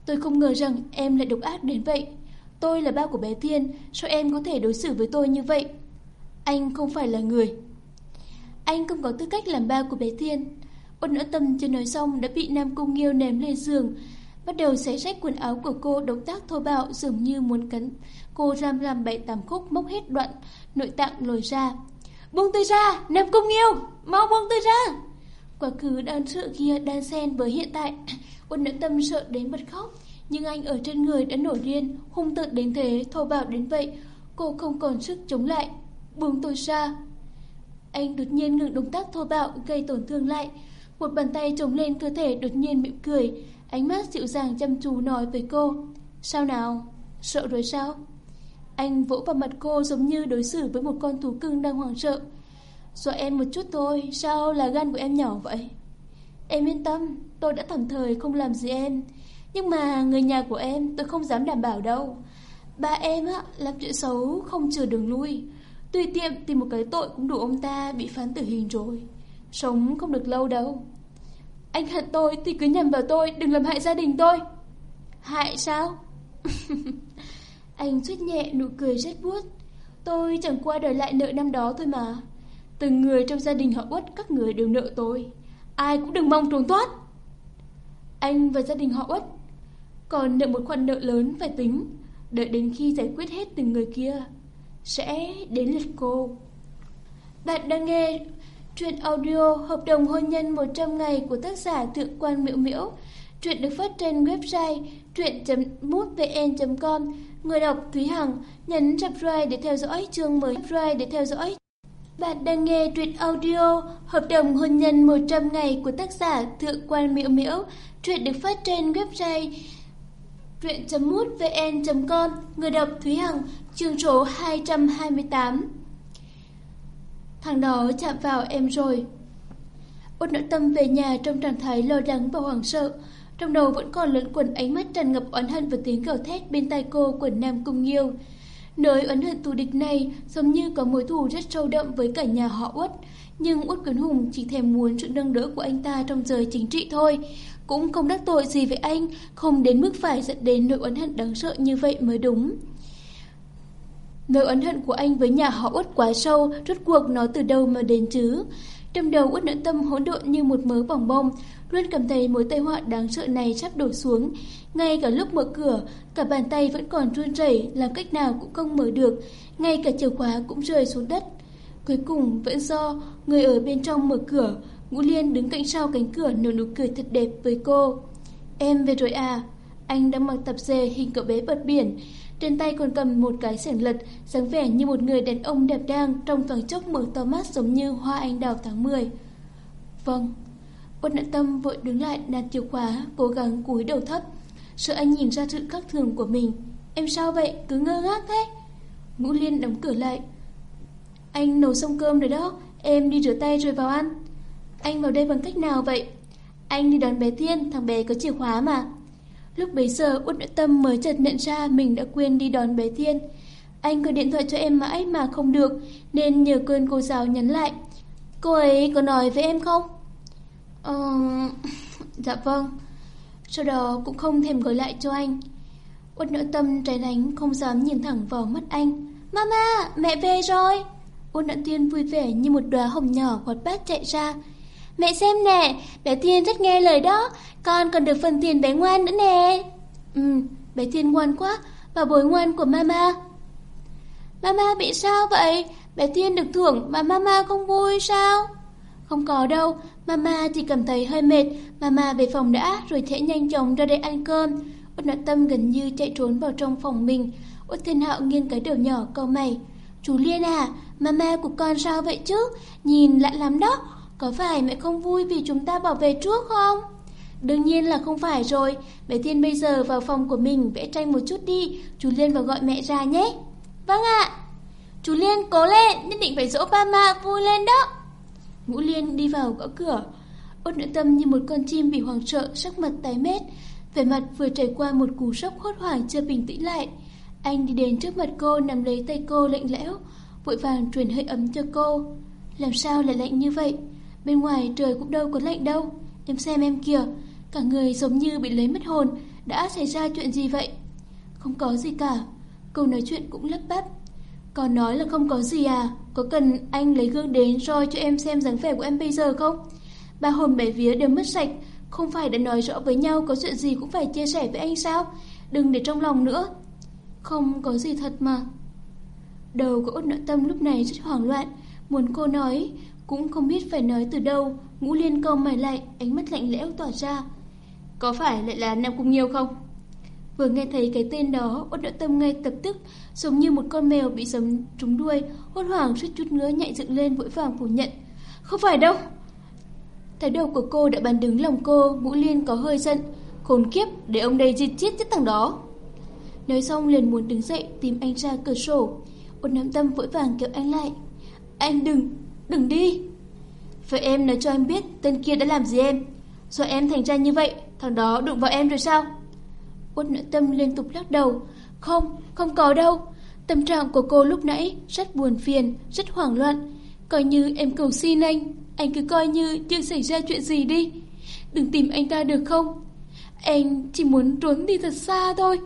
Tôi không ngờ rằng em lại độc ác đến vậy. Tôi là ba của bé Thiên, sao em có thể đối xử với tôi như vậy? Anh không phải là người. Anh không có tư cách làm ba của bé Thiên. Ôn nỡ tâm chưa nói xong đã bị Nam Cung Nghiêu ném lên giường, bắt đầu xé rách quần áo của cô động tác thô bạo dường như muốn cắn cô ram ram bảy tám khúc móc hết đoạn nội tạng lồi ra. Buông tôi ra, Nam Cung Nghiêu, mau buông tôi ra. Quá khứ đang sự kia đang xen với hiện tại, ôn nữ tâm sợ đến bật khóc. Nhưng anh ở trên người đã nổi điên, hung tợn đến thế, thô bạo đến vậy, cô không còn sức chống lại. Buông tôi ra. Anh đột nhiên ngừng động tác thô bạo gây tổn thương lại. Một bàn tay trồng lên cơ thể đột nhiên mỉm cười, ánh mắt dịu dàng chăm chú nói với cô. Sao nào? Sợ rồi sao? Anh vỗ vào mặt cô giống như đối xử với một con thú cưng đang hoảng sợ. Dọa em một chút thôi, sao là gan của em nhỏ vậy? Em yên tâm, tôi đã tạm thời không làm gì em. Nhưng mà người nhà của em tôi không dám đảm bảo đâu. Ba em á, làm chuyện xấu không chừa đường lui. Tùy tiệm tìm một cái tội cũng đủ ông ta bị phán tử hình rồi. Sống không được lâu đâu. Anh hận tôi thì cứ nhầm vào tôi, đừng làm hại gia đình tôi. Hại sao? anh suýt nhẹ nụ cười rất buốt. Tôi chẳng qua đòi lại nợ năm đó thôi mà. Từng người trong gia đình họ uất các người đều nợ tôi. Ai cũng đừng mong trốn thoát. Anh và gia đình họ uất còn nợ một khoản nợ lớn phải tính, đợi đến khi giải quyết hết từng người kia sẽ đến lượt cô. Bạn đang nghe truyện audio Hợp đồng hôn nhân 100 ngày của tác giả Thượng quan Miễu Miễu. Truyện được phát trên website truyện.mútvn.com. Người đọc Thúy Hằng nhấn subscribe để theo dõi chương mới. Subscribe để theo dõi. Bạn đang nghe truyện audio Hợp đồng hôn nhân 100 ngày của tác giả Thượng quan Miễu Miễu. Truyện được phát trên website truyện.mútvn.com. Người đọc Thúy Hằng, chương số 228. Thằng đó chạm vào em rồi. Út nội tâm về nhà trong trạng thái lo lắng và hoảng sợ. Trong đầu vẫn còn lẫn quẩn ánh mắt tràn ngập oán hận và tiếng gào thét bên tai cô của Nam Cung Nghiêu. Nơi oán hận thù địch này giống như có mối thù rất sâu đậm với cả nhà họ Út. Nhưng Út Quyến Hùng chỉ thèm muốn sự nâng đỡ của anh ta trong giới chính trị thôi. Cũng không đắc tội gì với anh, không đến mức phải dẫn đến nỗi oán hận đáng sợ như vậy mới đúng. Nỗi oán hận của anh với nhà họ út quá sâu, rốt cuộc nó từ đâu mà đến chứ? Trong đầu út nỗi tâm hỗn độn như một mớ bỏng bông, luôn cảm thấy mối tai họa đáng sợ này sắp đổ xuống. Ngay cả lúc mở cửa, cả bàn tay vẫn còn run rẩy, làm cách nào cũng không mở được, ngay cả chìa khóa cũng rơi xuống đất. Cuối cùng vẫn do người ở bên trong mở cửa, Ngũ Liên đứng cạnh sau cánh cửa nở nụ cười thật đẹp với cô. Em về rồi à? Anh đang mặc tập dề hình cậu bé bật biển, trên tay còn cầm một cái sẻng lật, dáng vẻ như một người đàn ông đẹp đang trong thoáng chốc mở to mắt giống như hoa anh đào tháng 10. Vâng. Quân nạn tâm vội đứng lại đặt chìa khóa, cố gắng cúi đầu thấp, sợ anh nhìn ra sự khác thường của mình. Em sao vậy? Cứ ngơ ngác thế. Ngũ Liên đóng cửa lại. Anh nấu xong cơm rồi đó, em đi rửa tay rồi vào ăn. Anh vào đây bằng cách nào vậy? Anh đi đón bé Thiên, thằng bé có chìa khóa mà. Lúc bấy giờ Út Nội Tâm mới chợt nhận ra mình đã quên đi đón bé Thiên. Anh gọi điện thoại cho em mãi mà không được, nên nhờ cơn cô giáo nhắn lại. Cô ấy có nói với em không? Ờ... dạ vâng. Sau đó cũng không thèm gọi lại cho anh. Út Nội Tâm trái đánh không dám nhìn thẳng vào mắt anh. Mama, mẹ về rồi. Út Nội tiên vui vẻ như một đóa hồng nhỏ hoạt bát chạy ra. Mẹ xem nè, bé Thiên rất nghe lời đó, con còn được phần tiền bé ngoan nữa nè. Ừ, bé Thiên ngoan quá, bảo bối ngoan của mama. Mama bị sao vậy? Bé Thiên được thưởng mà mama không vui sao? Không có đâu, mama chỉ cảm thấy hơi mệt, mama về phòng đã rồi sẽ nhanh chóng ra đây ăn cơm. Út nội tâm gần như chạy trốn vào trong phòng mình. Út thiên hạo nghiêng cái đầu nhỏ câu mày. Chú Liên à, mama của con sao vậy chứ? Nhìn lạ lắm đó. Có phải mẹ không vui vì chúng ta bảo vệ trước không? Đương nhiên là không phải rồi. Bé Thiên bây giờ vào phòng của mình vẽ tranh một chút đi. Chú Liên vào gọi mẹ ra nhé. Vâng ạ. Chú Liên cố lên, nhất định phải dỗ ba ma vui lên đó. Ngũ Liên đi vào gõ cửa. Út nội tâm như một con chim bị hoàng sợ, sắc mặt tái mét. Vẻ mặt vừa trải qua một cú sốc hốt hoảng chưa bình tĩnh lại. Anh đi đến trước mặt cô nắm lấy tay cô lạnh lẽo, vội vàng truyền hơi ấm cho cô. Làm sao lại lạnh như vậy? Bên ngoài trời cũng đâu có lạnh đâu. Em xem em kìa, Cả người giống như bị lấy mất hồn. Đã xảy ra chuyện gì vậy? Không có gì cả. Câu nói chuyện cũng lấp bắp. Còn nói là không có gì à? Có cần anh lấy gương đến soi cho em xem dáng vẻ của em bây giờ không? Ba hồn bảy vía đều mất sạch. Không phải đã nói rõ với nhau Có chuyện gì cũng phải chia sẻ với anh sao? Đừng để trong lòng nữa. Không có gì thật mà. Đầu của út nội tâm lúc này rất hoảng loạn. Muốn cô nói cũng không biết phải nói từ đâu Ngũ liên câu mày lại Ánh mắt lạnh lẽo tỏa ra Có phải lại là Nam Cung Nhiêu không Vừa nghe thấy cái tên đó Út Đạo tâm ngay lập tức Giống như một con mèo bị giấm trúng đuôi Hốt hoảng suýt chút nữa nhạy dựng lên vội vàng phủ nhận Không phải đâu Thái độ của cô đã bàn đứng lòng cô, Ngũ Liên có hơi giận. Khốn kiếp, để ông đây giết chết chết thằng đó. Nói xong liền muốn đứng dậy tìm anh ra cửa sổ. Ôn nam tâm vội vàng kéo anh lại. Anh đừng, đừng đi. Vậy em nói cho em biết tên kia đã làm gì em. Rồi em thành ra như vậy, thằng đó đụng vào em rồi sao? Quân nội tâm liên tục lắc đầu. Không, không có đâu. Tâm trạng của cô lúc nãy rất buồn phiền, rất hoảng loạn. Coi như em cầu xin anh, anh cứ coi như chưa xảy ra chuyện gì đi. Đừng tìm anh ta được không? Anh chỉ muốn trốn đi thật xa thôi.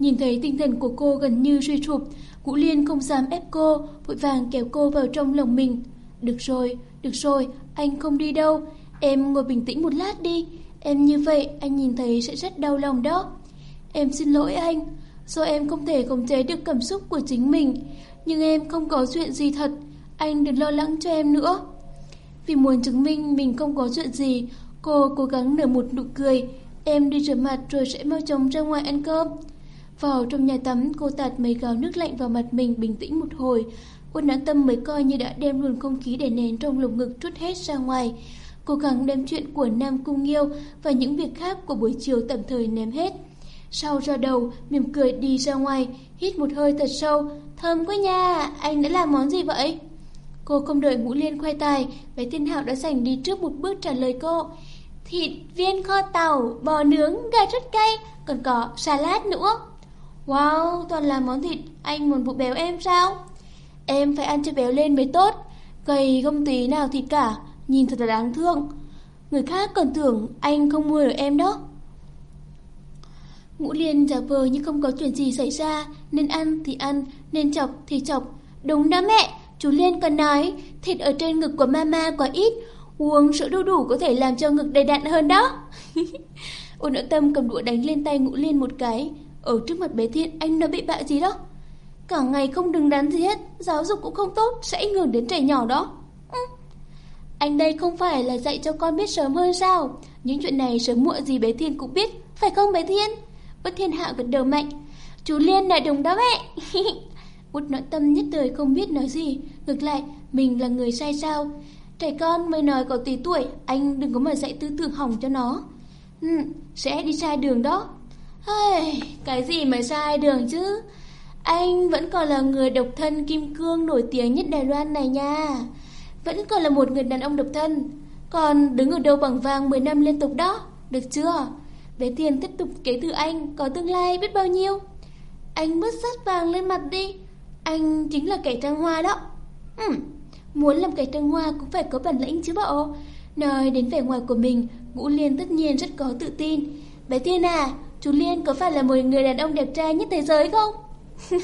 Nhìn thấy tinh thần của cô gần như suy sụp, cũ Liên không dám ép cô, vội vàng kéo cô vào trong lòng mình. Được rồi, được rồi, anh không đi đâu. Em ngồi bình tĩnh một lát đi. Em như vậy, anh nhìn thấy sẽ rất đau lòng đó. Em xin lỗi anh, do em không thể khống chế được cảm xúc của chính mình. Nhưng em không có chuyện gì thật, anh đừng lo lắng cho em nữa. Vì muốn chứng minh mình không có chuyện gì, cô cố gắng nở một nụ cười. Em đi rửa mặt rồi sẽ mau chóng ra ngoài ăn cơm. Vào trong nhà tắm, cô tạt mấy gáo nước lạnh vào mặt mình bình tĩnh một hồi. Quân nãn tâm mới coi như đã đem luồng không khí để nén trong lồng ngực trút hết ra ngoài. Cố gắng đem chuyện của Nam Cung Nghiêu và những việc khác của buổi chiều tạm thời ném hết. Sau ra đầu, mỉm cười đi ra ngoài, hít một hơi thật sâu. Thơm quá nha, anh đã làm món gì vậy? Cô không đợi Ngũ Liên khoe tài, bé Thiên Hạo đã giành đi trước một bước trả lời cô. Thịt viên kho tàu, bò nướng, gà rất cay, còn có salad nữa. Wow, toàn là món thịt, anh muốn vụ béo em sao? Em phải ăn cho béo lên mới tốt, gầy không tí nào thịt cả, nhìn thật là đáng thương. Người khác còn tưởng anh không mua được em đó. Ngũ Liên giả vờ như không có chuyện gì xảy ra, nên ăn thì ăn, nên chọc thì chọc. Đúng đó mẹ, chú Liên còn nói, thịt ở trên ngực của mama quá ít, uống sữa đu đủ có thể làm cho ngực đầy đặn hơn đó. Ôn nội tâm cầm đũa đánh lên tay Ngũ Liên một cái, ở trước mặt bé Thiên anh đã bị bạ gì đó. Cả ngày không đứng đắn gì hết Giáo dục cũng không tốt Sẽ ảnh hưởng đến trẻ nhỏ đó. Ừ. Anh đây không phải là dạy cho con biết sớm hơn sao. Những chuyện này sớm muộn gì bé Thiên cũng biết Phải không bé Thiên Bất Thiên Hạ gật đầu mạnh. Chú Liên là đúng đó mẹ. Út nội tâm nhất thời không biết nói gì. Ngược lại mình là người sai sao? Trẻ con mới nói có tí tuổi Anh đừng có mà dạy tư tưởng hỏng cho nó. Ừ, Sẽ đi sai đường đó. Hey, cái gì mà sai đường chứ? Anh vẫn còn là người độc thân kim cương nổi tiếng nhất Đài Loan này nha. Vẫn còn là một người đàn ông độc thân. Còn đứng ở đầu bằng vàng 10 năm liên tục đó. Được chưa? Bé Tiền tiếp tục kế từ anh có tương lai biết bao nhiêu. Anh bớt sát vàng lên mặt đi. Anh chính là kẻ trăng hoa đó. Ừ, muốn làm kẻ trăng hoa cũng phải có bản lĩnh chứ bộ. Nói đến vẻ ngoài của mình, Ngũ Liên tất nhiên rất có tự tin. Bé Tiên à, Chú Liên có phải là một người đàn ông đẹp trai nhất thế giới không?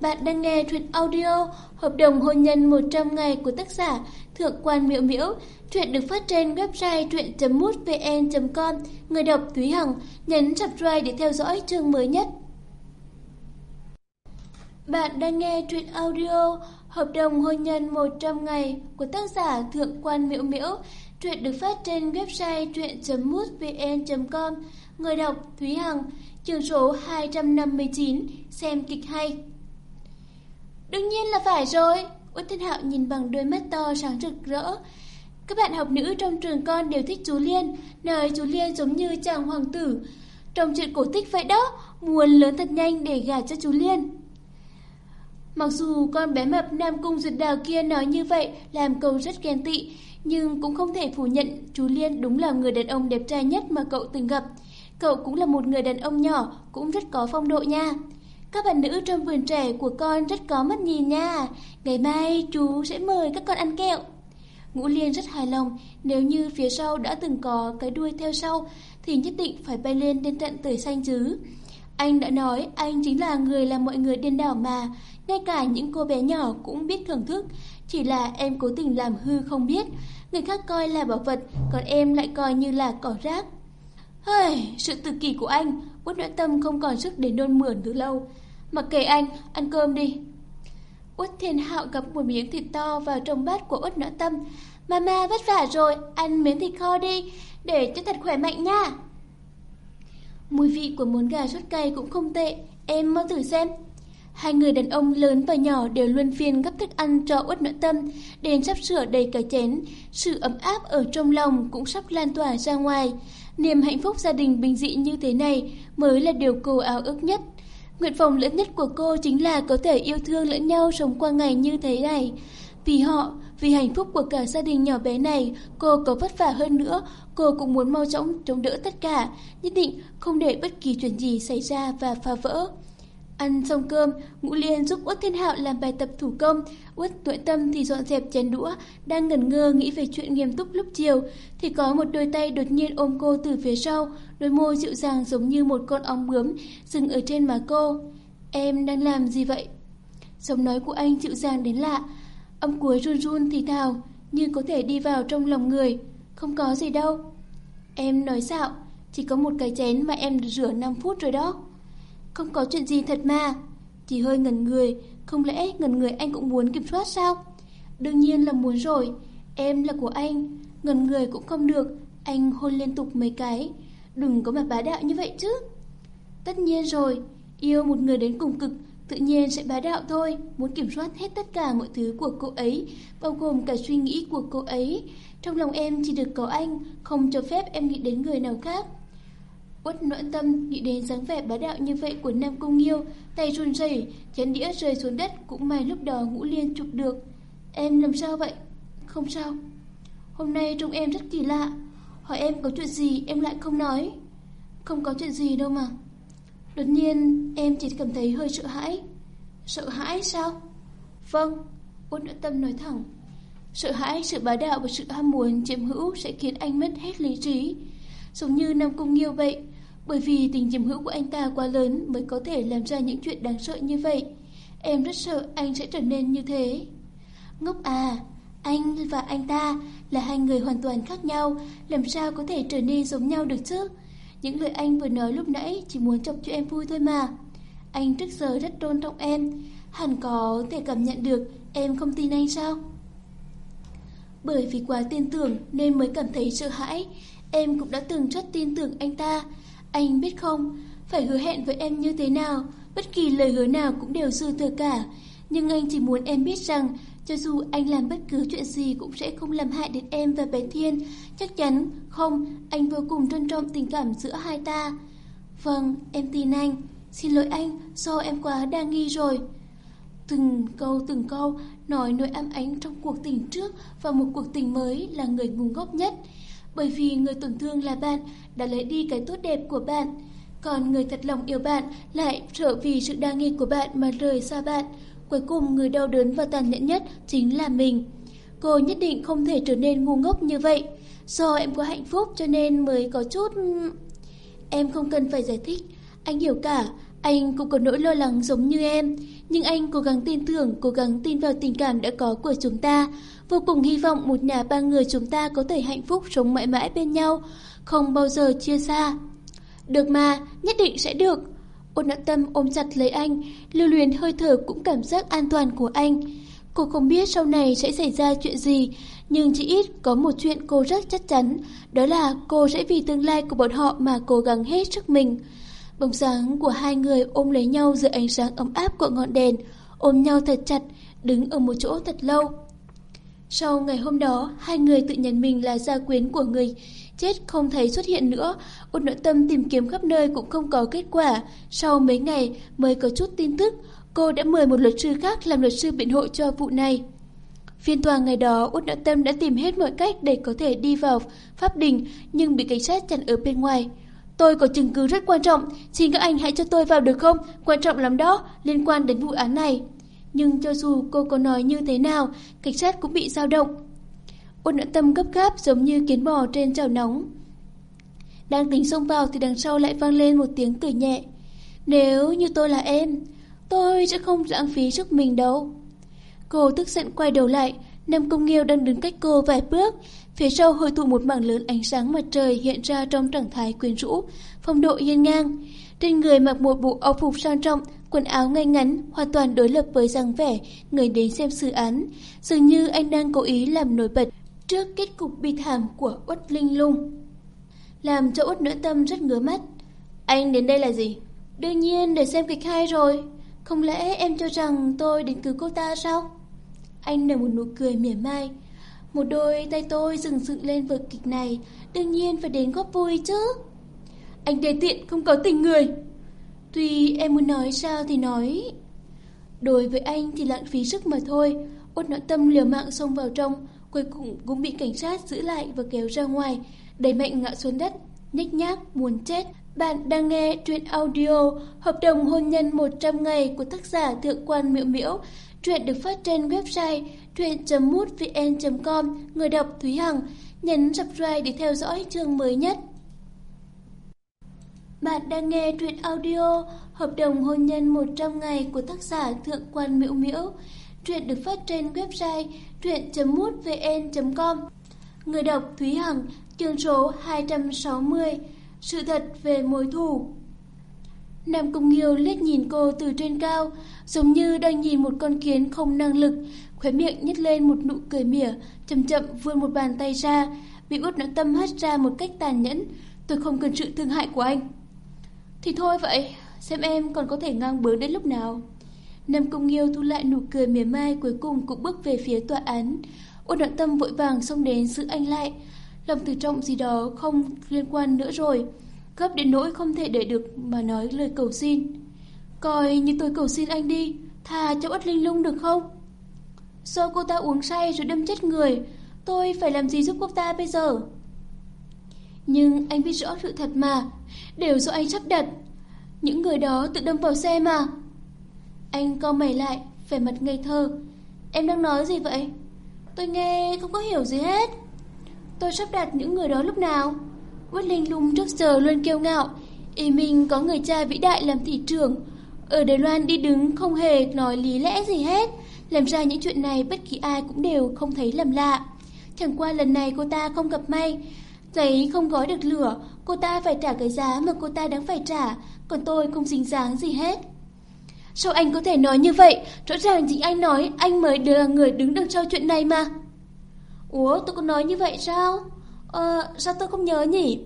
Bạn đang nghe truyện audio Hợp đồng hôn nhân 100 ngày của tác giả Thượng quan Miễu Miễu. Truyện được phát trên website truyện.mútvn.com. Người đọc Thúy Hằng, nhấn subscribe để theo dõi chương mới nhất. Bạn đang nghe truyện audio Hợp đồng hôn nhân 100 ngày của tác giả Thượng quan Miễu Miễu. Truyện được phát trên website truyện.mútvn.com. Người đọc Thúy Hằng, chương số 259, xem kịch hay. Đương nhiên là phải rồi. Út Thiên Hạo nhìn bằng đôi mắt to sáng rực rỡ. Các bạn học nữ trong trường con đều thích chú Liên, nơi chú Liên giống như chàng hoàng tử. Trong chuyện cổ tích vậy đó, muốn lớn thật nhanh để gả cho chú Liên. Mặc dù con bé mập Nam Cung Duyệt Đào kia nói như vậy, làm cậu rất ghen tị, nhưng cũng không thể phủ nhận chú Liên đúng là người đàn ông đẹp trai nhất mà cậu từng gặp. Cậu cũng là một người đàn ông nhỏ, cũng rất có phong độ nha. Các bạn nữ trong vườn trẻ của con rất có mắt nhìn nha. Ngày mai chú sẽ mời các con ăn kẹo. Ngũ Liên rất hài lòng, nếu như phía sau đã từng có cái đuôi theo sau, thì nhất định phải bay lên đến tận tươi xanh chứ. Anh đã nói anh chính là người làm mọi người điên đảo mà, ngay cả những cô bé nhỏ cũng biết thưởng thức. Chỉ là em cố tình làm hư không biết, người khác coi là bảo vật, còn em lại coi như là cỏ rác. Hây, sự tự kỷ của anh, Út Noãn Tâm không còn sức để nôn mửa từ lâu. Mặc kệ anh, ăn cơm đi. Út Thiên Hạo gấp một miếng thịt to vào trong bát của Út Noãn Tâm. Mama vất vả rồi, ăn miếng thịt kho đi, để cho thật khỏe mạnh nha. Mùi vị của món gà sốt cay cũng không tệ, em mau thử xem. Hai người đàn ông lớn và nhỏ đều luân phiên gấp thức ăn cho Uất nội Tâm, đến sắp sửa đầy cả chén. Sự ấm áp ở trong lòng cũng sắp lan tỏa ra ngoài. Niềm hạnh phúc gia đình bình dị như thế này mới là điều cô ao ước nhất. Nguyện vọng lớn nhất của cô chính là có thể yêu thương lẫn nhau sống qua ngày như thế này. Vì họ, vì hạnh phúc của cả gia đình nhỏ bé này, cô có vất vả hơn nữa, cô cũng muốn mau chóng chống đỡ tất cả, nhất định không để bất kỳ chuyện gì xảy ra và phá vỡ. Ăn xong cơm, Ngũ Liên giúp Uất Thiên Hạo làm bài tập thủ công, Uất Tuệ Tâm thì dọn dẹp chén đũa, đang ngẩn ngơ nghĩ về chuyện nghiêm túc lúc chiều, thì có một đôi tay đột nhiên ôm cô từ phía sau, đôi môi dịu dàng giống như một con ong bướm dừng ở trên má cô. Em đang làm gì vậy? Giọng nói của anh dịu dàng đến lạ, âm cuối run run thì thào, như có thể đi vào trong lòng người. Không có gì đâu. Em nói xạo, chỉ có một cái chén mà em rửa 5 phút rồi đó. Không có chuyện gì thật mà. Chỉ hơi ngần người, không lẽ ngần người anh cũng muốn kiểm soát sao? Đương nhiên là muốn rồi, em là của anh, Ngần người cũng không được, anh hôn liên tục mấy cái. Đừng có mà bá đạo như vậy chứ. Tất nhiên rồi, yêu một người đến cùng cực, tự nhiên sẽ bá đạo thôi, muốn kiểm soát hết tất cả mọi thứ của cô ấy, bao gồm cả suy nghĩ của cô ấy. Trong lòng em chỉ được có anh, không cho phép em nghĩ đến người nào khác. Uất noãn tâm nghĩ đến dáng vẻ bá đạo như vậy của Nam Cung Nghiêu, tay run rẩy, chén đĩa rơi xuống đất cũng may lúc đó Ngũ Liên chụp được. Em làm sao vậy? Không sao. Hôm nay trông em rất kỳ lạ, hỏi em có chuyện gì em lại không nói. Không có chuyện gì đâu mà. Đột nhiên em chỉ cảm thấy hơi sợ hãi. Sợ hãi sao? Vâng, Uất noãn tâm nói thẳng. Sợ hãi, sự bá đạo và sự ham muốn chiếm hữu sẽ khiến anh mất hết lý trí. Giống như Nam Cung Nghiêu vậy, bởi vì tình chiếm hữu của anh ta quá lớn mới có thể làm ra những chuyện đáng sợ như vậy. Em rất sợ anh sẽ trở nên như thế. Ngốc à, anh và anh ta là hai người hoàn toàn khác nhau, làm sao có thể trở nên giống nhau được chứ? Những lời anh vừa nói lúc nãy chỉ muốn chọc cho em vui thôi mà. Anh trước giờ rất tôn trọng em, hẳn có thể cảm nhận được em không tin anh sao? Bởi vì quá tin tưởng nên mới cảm thấy sợ hãi, em cũng đã từng rất tin tưởng anh ta. Anh biết không, phải hứa hẹn với em như thế nào, bất kỳ lời hứa nào cũng đều dư thừa cả. Nhưng anh chỉ muốn em biết rằng, cho dù anh làm bất cứ chuyện gì cũng sẽ không làm hại đến em và bé Thiên. Chắc chắn, không, anh vô cùng trân trọng tình cảm giữa hai ta. Vâng, em tin anh. Xin lỗi anh, do em quá đa nghi rồi. Từng câu từng câu nói nỗi âm ánh trong cuộc tình trước và một cuộc tình mới là người ngu ngốc nhất. Bởi vì người tổn thương là bạn đã lấy đi cái tốt đẹp của bạn. Còn người thật lòng yêu bạn lại sợ vì sự đa nghi của bạn mà rời xa bạn. Cuối cùng người đau đớn và tàn nhẫn nhất chính là mình. Cô nhất định không thể trở nên ngu ngốc như vậy. Do em có hạnh phúc cho nên mới có chút... Ừ, em không cần phải giải thích. Anh hiểu cả, anh cũng có nỗi lo lắng giống như em. Nhưng anh cố gắng tin tưởng, cố gắng tin vào tình cảm đã có của chúng ta. Vô cùng hy vọng một nhà ba người chúng ta có thể hạnh phúc sống mãi mãi bên nhau, không bao giờ chia xa. Được mà, nhất định sẽ được. Ôn nặng tâm ôm chặt lấy anh, lưu luyến hơi thở cũng cảm giác an toàn của anh. Cô không biết sau này sẽ xảy ra chuyện gì, nhưng chỉ ít có một chuyện cô rất chắc chắn, đó là cô sẽ vì tương lai của bọn họ mà cố gắng hết sức mình. Bóng dáng của hai người ôm lấy nhau dưới ánh sáng ấm áp của ngọn đèn, ôm nhau thật chặt, đứng ở một chỗ thật lâu. Sau ngày hôm đó, hai người tự nhận mình là gia quyến của người chết không thấy xuất hiện nữa. út nội tâm tìm kiếm khắp nơi cũng không có kết quả. Sau mấy ngày mới có chút tin tức, cô đã mời một luật sư khác làm luật sư biện hộ cho vụ này. Phiên tòa ngày đó, Út Nội Tâm đã tìm hết mọi cách để có thể đi vào pháp đình nhưng bị cảnh sát chặn ở bên ngoài. Tôi có chứng cứ rất quan trọng, xin các anh hãy cho tôi vào được không? Quan trọng lắm đó, liên quan đến vụ án này. Nhưng cho dù cô có nói như thế nào, cảnh sát cũng bị dao động. Ôn nặng tâm gấp gáp giống như kiến bò trên chảo nóng. Đang tính xông vào thì đằng sau lại vang lên một tiếng cười nhẹ. Nếu như tôi là em, tôi sẽ không lãng phí sức mình đâu. Cô tức giận quay đầu lại, Nam Công Nghiêu đang đứng cách cô vài bước, phía sau hội tụ một mảng lớn ánh sáng mặt trời hiện ra trong trạng thái quyến rũ, phong độ hiên ngang. Trên người mặc một bộ áo phục sang trọng, quần áo ngay ngắn, hoàn toàn đối lập với dáng vẻ người đến xem xử án. Dường như anh đang cố ý làm nổi bật trước kết cục bi thảm của Uất Linh Lung. Làm cho Uất nỗi tâm rất ngứa mắt. Anh đến đây là gì? Đương nhiên để xem kịch hay rồi. Không lẽ em cho rằng tôi đến cứu cô ta sao? Anh nở một nụ cười mỉa mai. Một đôi tay tôi dừng dựng lên vở kịch này, đương nhiên phải đến góp vui chứ. Anh đề tiện không có tình người. Tuy em muốn nói sao thì nói. Đối với anh thì lãng phí sức mà thôi. Út nội tâm liều mạng xông vào trong, cuối cùng cũng bị cảnh sát giữ lại và kéo ra ngoài, đẩy mạnh ngã xuống đất, nhếch nhác, muốn chết. Bạn đang nghe truyện audio Hợp đồng hôn nhân 100 ngày của tác giả Thượng quan Miễu Miễu. Truyện được phát trên website truyện.mútvn.com. Người đọc Thúy Hằng. Nhấn subscribe để theo dõi chương mới nhất. Bạn đang nghe truyện audio Hợp đồng hôn nhân 100 ngày của tác giả Thượng quan Miễu Miễu. Truyện được phát trên website truyện.mútvn.com. Người đọc Thúy Hằng, chương số 260. Sự thật về mối thù Nam Cung Nghiêu liếc nhìn cô từ trên cao, giống như đang nhìn một con kiến không năng lực, khóe miệng nhếch lên một nụ cười mỉa, chậm chậm vươn một bàn tay ra, bị út nội tâm hất ra một cách tàn nhẫn. Tôi không cần sự thương hại của anh. Thì thôi vậy, xem em còn có thể ngang bướng đến lúc nào. Nam Cung Nghiêu thu lại nụ cười mỉa mai cuối cùng cũng bước về phía tòa án. Ôn đoạn tâm vội vàng xông đến giữ anh lại. Lòng từ trọng gì đó không liên quan nữa rồi. Gấp đến nỗi không thể để được mà nói lời cầu xin. Coi như tôi cầu xin anh đi, thà cho ất linh lung được không? Do cô ta uống say rồi đâm chết người, tôi phải làm gì giúp cô ta bây giờ? Nhưng anh biết rõ sự thật mà, đều do anh sắp đặt. Những người đó tự đâm vào xe mà. Anh co mày lại, vẻ mặt ngây thơ. Em đang nói gì vậy? Tôi nghe không có hiểu gì hết. Tôi sắp đặt những người đó lúc nào? Quất Linh Lung trước giờ luôn kiêu ngạo, ý mình có người cha vĩ đại làm thị trưởng. Ở Đài Loan đi đứng không hề nói lý lẽ gì hết, làm ra những chuyện này bất kỳ ai cũng đều không thấy lầm lạ. Chẳng qua lần này cô ta không gặp may, giấy không gói được lửa, cô ta phải trả cái giá mà cô ta đáng phải trả, còn tôi không dính dáng gì hết. Sao anh có thể nói như vậy? Rõ ràng chính anh nói anh mới là người đứng đằng sau chuyện này mà. Ủa, tôi có nói như vậy sao? Ờ, sao tôi không nhớ nhỉ?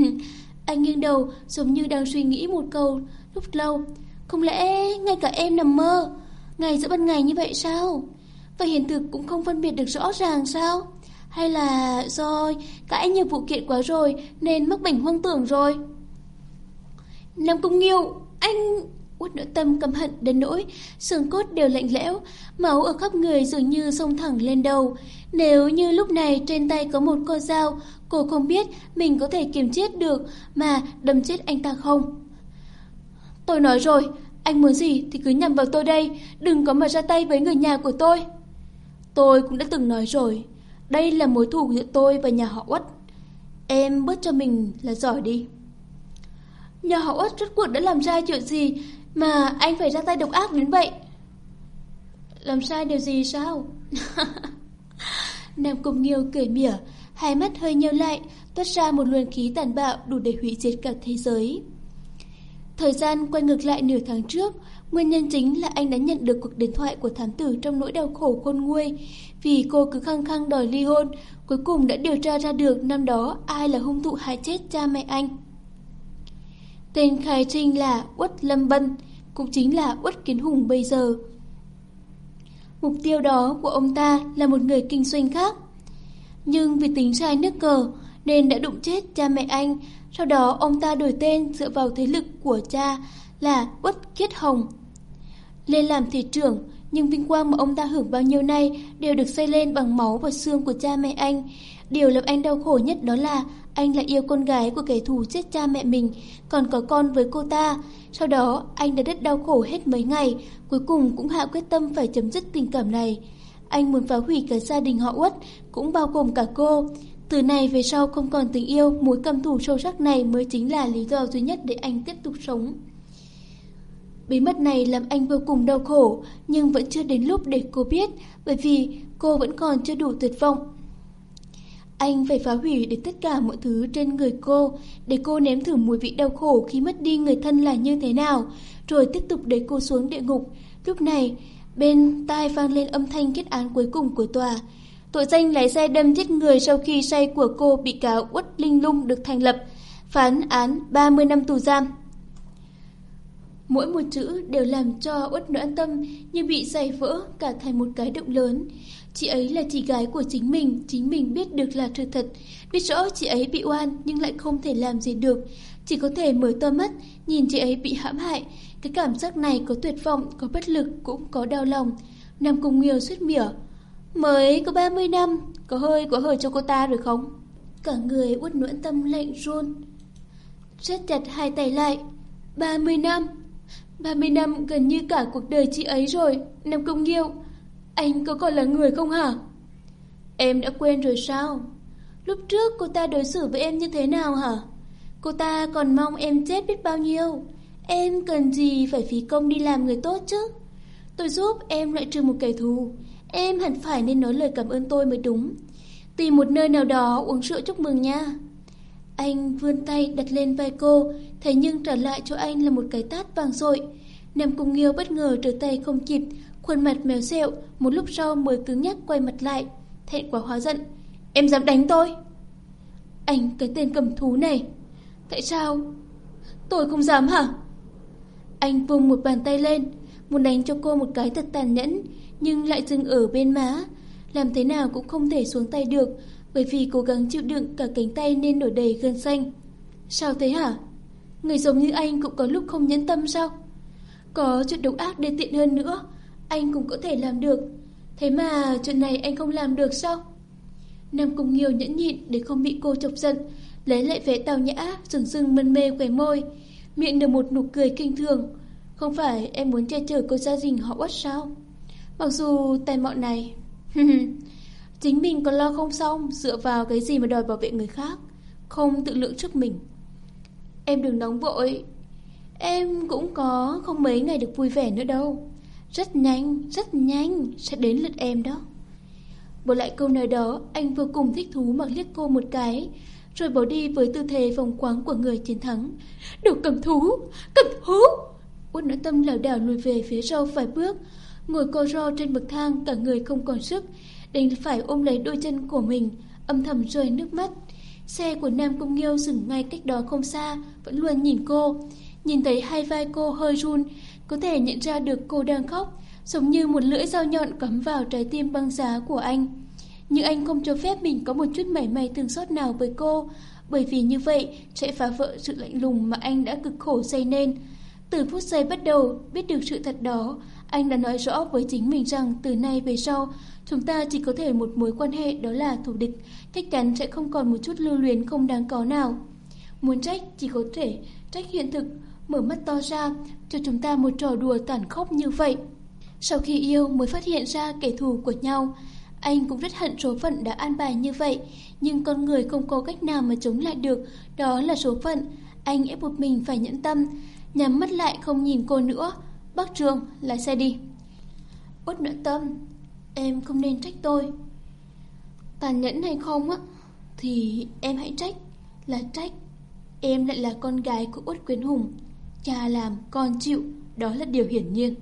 anh nghiêng đầu giống như đang suy nghĩ một câu lúc lâu. Không lẽ ngay cả em nằm mơ? Ngày giữa ban ngày như vậy sao? Và hiện thực cũng không phân biệt được rõ ràng sao? Hay là do cãi nhiều vụ kiện quá rồi nên mắc bệnh hoang tưởng rồi? Nam Cung Nghiêu, anh... Út nội tâm căm hận đến nỗi, xương cốt đều lạnh lẽo, máu ở khắp người dường như sông thẳng lên đầu. Nếu như lúc này trên tay có một con dao, cô không biết mình có thể kiềm chết được mà đâm chết anh ta không. Tôi nói rồi, anh muốn gì thì cứ nhằm vào tôi đây, đừng có mà ra tay với người nhà của tôi. Tôi cũng đã từng nói rồi, đây là mối thù giữa tôi và nhà họ Uất. Em bớt cho mình là giỏi đi. Nhà họ Uất rốt cuộc đã làm sai chuyện gì mà anh phải ra tay độc ác đến vậy? Làm sai điều gì sao? Nam Cung Nghiêu cười mỉa, hai mắt hơi nheo lại, toát ra một luồng khí tàn bạo đủ để hủy diệt cả thế giới. Thời gian quay ngược lại nửa tháng trước, nguyên nhân chính là anh đã nhận được cuộc điện thoại của thám tử trong nỗi đau khổ khôn nguôi. Vì cô cứ khăng khăng đòi ly hôn, cuối cùng đã điều tra ra được năm đó ai là hung thủ hại chết cha mẹ anh. Tên khai trinh là Uất Lâm Bân, cũng chính là Uất Kiến Hùng bây giờ. Mục tiêu đó của ông ta là một người kinh doanh khác. Nhưng vì tính sai nước cờ nên đã đụng chết cha mẹ anh. Sau đó ông ta đổi tên dựa vào thế lực của cha là Uất Kiết Hồng. Lên làm thị trưởng, nhưng vinh quang mà ông ta hưởng bao nhiêu nay đều được xây lên bằng máu và xương của cha mẹ anh. Điều làm anh đau khổ nhất đó là anh lại yêu con gái của kẻ thù chết cha mẹ mình, còn có con với cô ta. Sau đó, anh đã rất đau khổ hết mấy ngày, cuối cùng cũng hạ quyết tâm phải chấm dứt tình cảm này. Anh muốn phá hủy cả gia đình họ Uất, cũng bao gồm cả cô. Từ này về sau không còn tình yêu, mối cầm thủ sâu sắc này mới chính là lý do duy nhất để anh tiếp tục sống. Bí mật này làm anh vô cùng đau khổ, nhưng vẫn chưa đến lúc để cô biết, bởi vì cô vẫn còn chưa đủ tuyệt vọng. Anh phải phá hủy để tất cả mọi thứ trên người cô, để cô nếm thử mùi vị đau khổ khi mất đi người thân là như thế nào, rồi tiếp tục đẩy cô xuống địa ngục. Lúc này, bên tai vang lên âm thanh kết án cuối cùng của tòa. Tội danh lái xe đâm chết người sau khi say của cô bị cáo Uất Linh Lung được thành lập, phán án 30 năm tù giam. Mỗi một chữ đều làm cho uất noãn tâm như bị dày vỡ cả thành một cái động lớn. Chị ấy là chị gái của chính mình, chính mình biết được là sự thật, biết rõ chị ấy bị oan nhưng lại không thể làm gì được. Chỉ có thể mở to mắt, nhìn chị ấy bị hãm hại. Cái cảm giác này có tuyệt vọng, có bất lực, cũng có đau lòng. Nam Cung Nghiêu suýt mỉa. Mới có 30 năm, có hơi có hơi cho cô ta rồi không? Cả người uất noãn tâm lạnh run. Rất chặt hai tay lại. 30 năm. 30 năm gần như cả cuộc đời chị ấy rồi, Nam Công Nghiêu. Anh có còn là người không hả? Em đã quên rồi sao? Lúc trước cô ta đối xử với em như thế nào hả? Cô ta còn mong em chết biết bao nhiêu. Em cần gì phải phí công đi làm người tốt chứ? Tôi giúp em loại trừ một kẻ thù. Em hẳn phải nên nói lời cảm ơn tôi mới đúng. Tìm một nơi nào đó uống rượu chúc mừng nha. Anh vươn tay đặt lên vai cô, thế nhưng trả lại cho anh là một cái tát vàng rội. Nam Cung Nghiêu bất ngờ trở tay không kịp, khuôn mặt mèo xẹo, một lúc sau mới cứng nhắc quay mặt lại, thẹn quá hóa giận. Em dám đánh tôi? Anh cái tên cầm thú này, tại sao? Tôi không dám hả? Anh vùng một bàn tay lên, muốn đánh cho cô một cái thật tàn nhẫn, nhưng lại dừng ở bên má. Làm thế nào cũng không thể xuống tay được, bởi vì cố gắng chịu đựng cả cánh tay nên nổi đầy gân xanh. Sao thế hả? Người giống như anh cũng có lúc không nhẫn tâm sao? Có chuyện độc ác đê tiện hơn nữa, anh cũng có thể làm được. Thế mà chuyện này anh không làm được sao? Nam Cung Nghiêu nhẫn nhịn để không bị cô chọc giận, lấy lại vẻ tào nhã, rừng rừng mân mê khóe môi, miệng nở một nụ cười kinh thường. Không phải em muốn che chở cô gia đình họ quất sao? Mặc dù tài mọn này... Chính mình còn lo không xong, dựa vào cái gì mà đòi bảo vệ người khác, không tự lượng trước mình. Em đừng nóng vội, em cũng có không mấy ngày được vui vẻ nữa đâu. Rất nhanh, rất nhanh, sẽ đến lượt em đó. Bỏ lại câu nói đó, anh vô cùng thích thú mà liếc cô một cái, rồi bỏ đi với tư thế vòng quáng của người chiến thắng. Đồ cầm thú, cầm thú! Út nói tâm lảo đảo lùi về phía sau vài bước, ngồi co ro trên bậc thang, cả người không còn sức, đành phải ôm lấy đôi chân của mình, âm thầm rơi nước mắt. Xe của Nam Công Nghiêu dừng ngay cách đó không xa, vẫn luôn nhìn cô. Nhìn thấy hai vai cô hơi run, có thể nhận ra được cô đang khóc, giống như một lưỡi dao nhọn cắm vào trái tim băng giá của anh. Nhưng anh không cho phép mình có một chút mảy may thương xót nào với cô, bởi vì như vậy sẽ phá vỡ sự lạnh lùng mà anh đã cực khổ xây nên. Từ phút giây bắt đầu, biết được sự thật đó, anh đã nói rõ với chính mình rằng từ nay về sau, chúng ta chỉ có thể một mối quan hệ đó là thù địch, chắc chắn sẽ không còn một chút lưu luyến không đáng có nào. Muốn trách chỉ có thể trách hiện thực, mở mắt to ra, cho chúng ta một trò đùa tàn khốc như vậy. Sau khi yêu mới phát hiện ra kẻ thù của nhau, anh cũng rất hận số phận đã an bài như vậy, nhưng con người không có cách nào mà chống lại được, đó là số phận. Anh ép buộc mình phải nhẫn tâm, nhắm mắt lại không nhìn cô nữa. Bác Trường, lái xe đi. Út nỗi tâm, em không nên trách tôi. Tàn nhẫn hay không á, thì em hãy trách, là trách. Em lại là con gái của Út Quyến Hùng. Cha làm, con chịu, đó là điều hiển nhiên.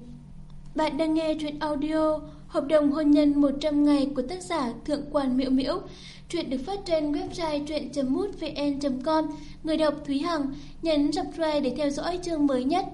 Bạn đang nghe truyện audio Hợp đồng hôn nhân 100 ngày của tác giả Thượng quan Miễu Miễu. Truyện được phát trên website truyện.mútvn.com. Người đọc Thúy Hằng nhấn subscribe để theo dõi chương mới nhất.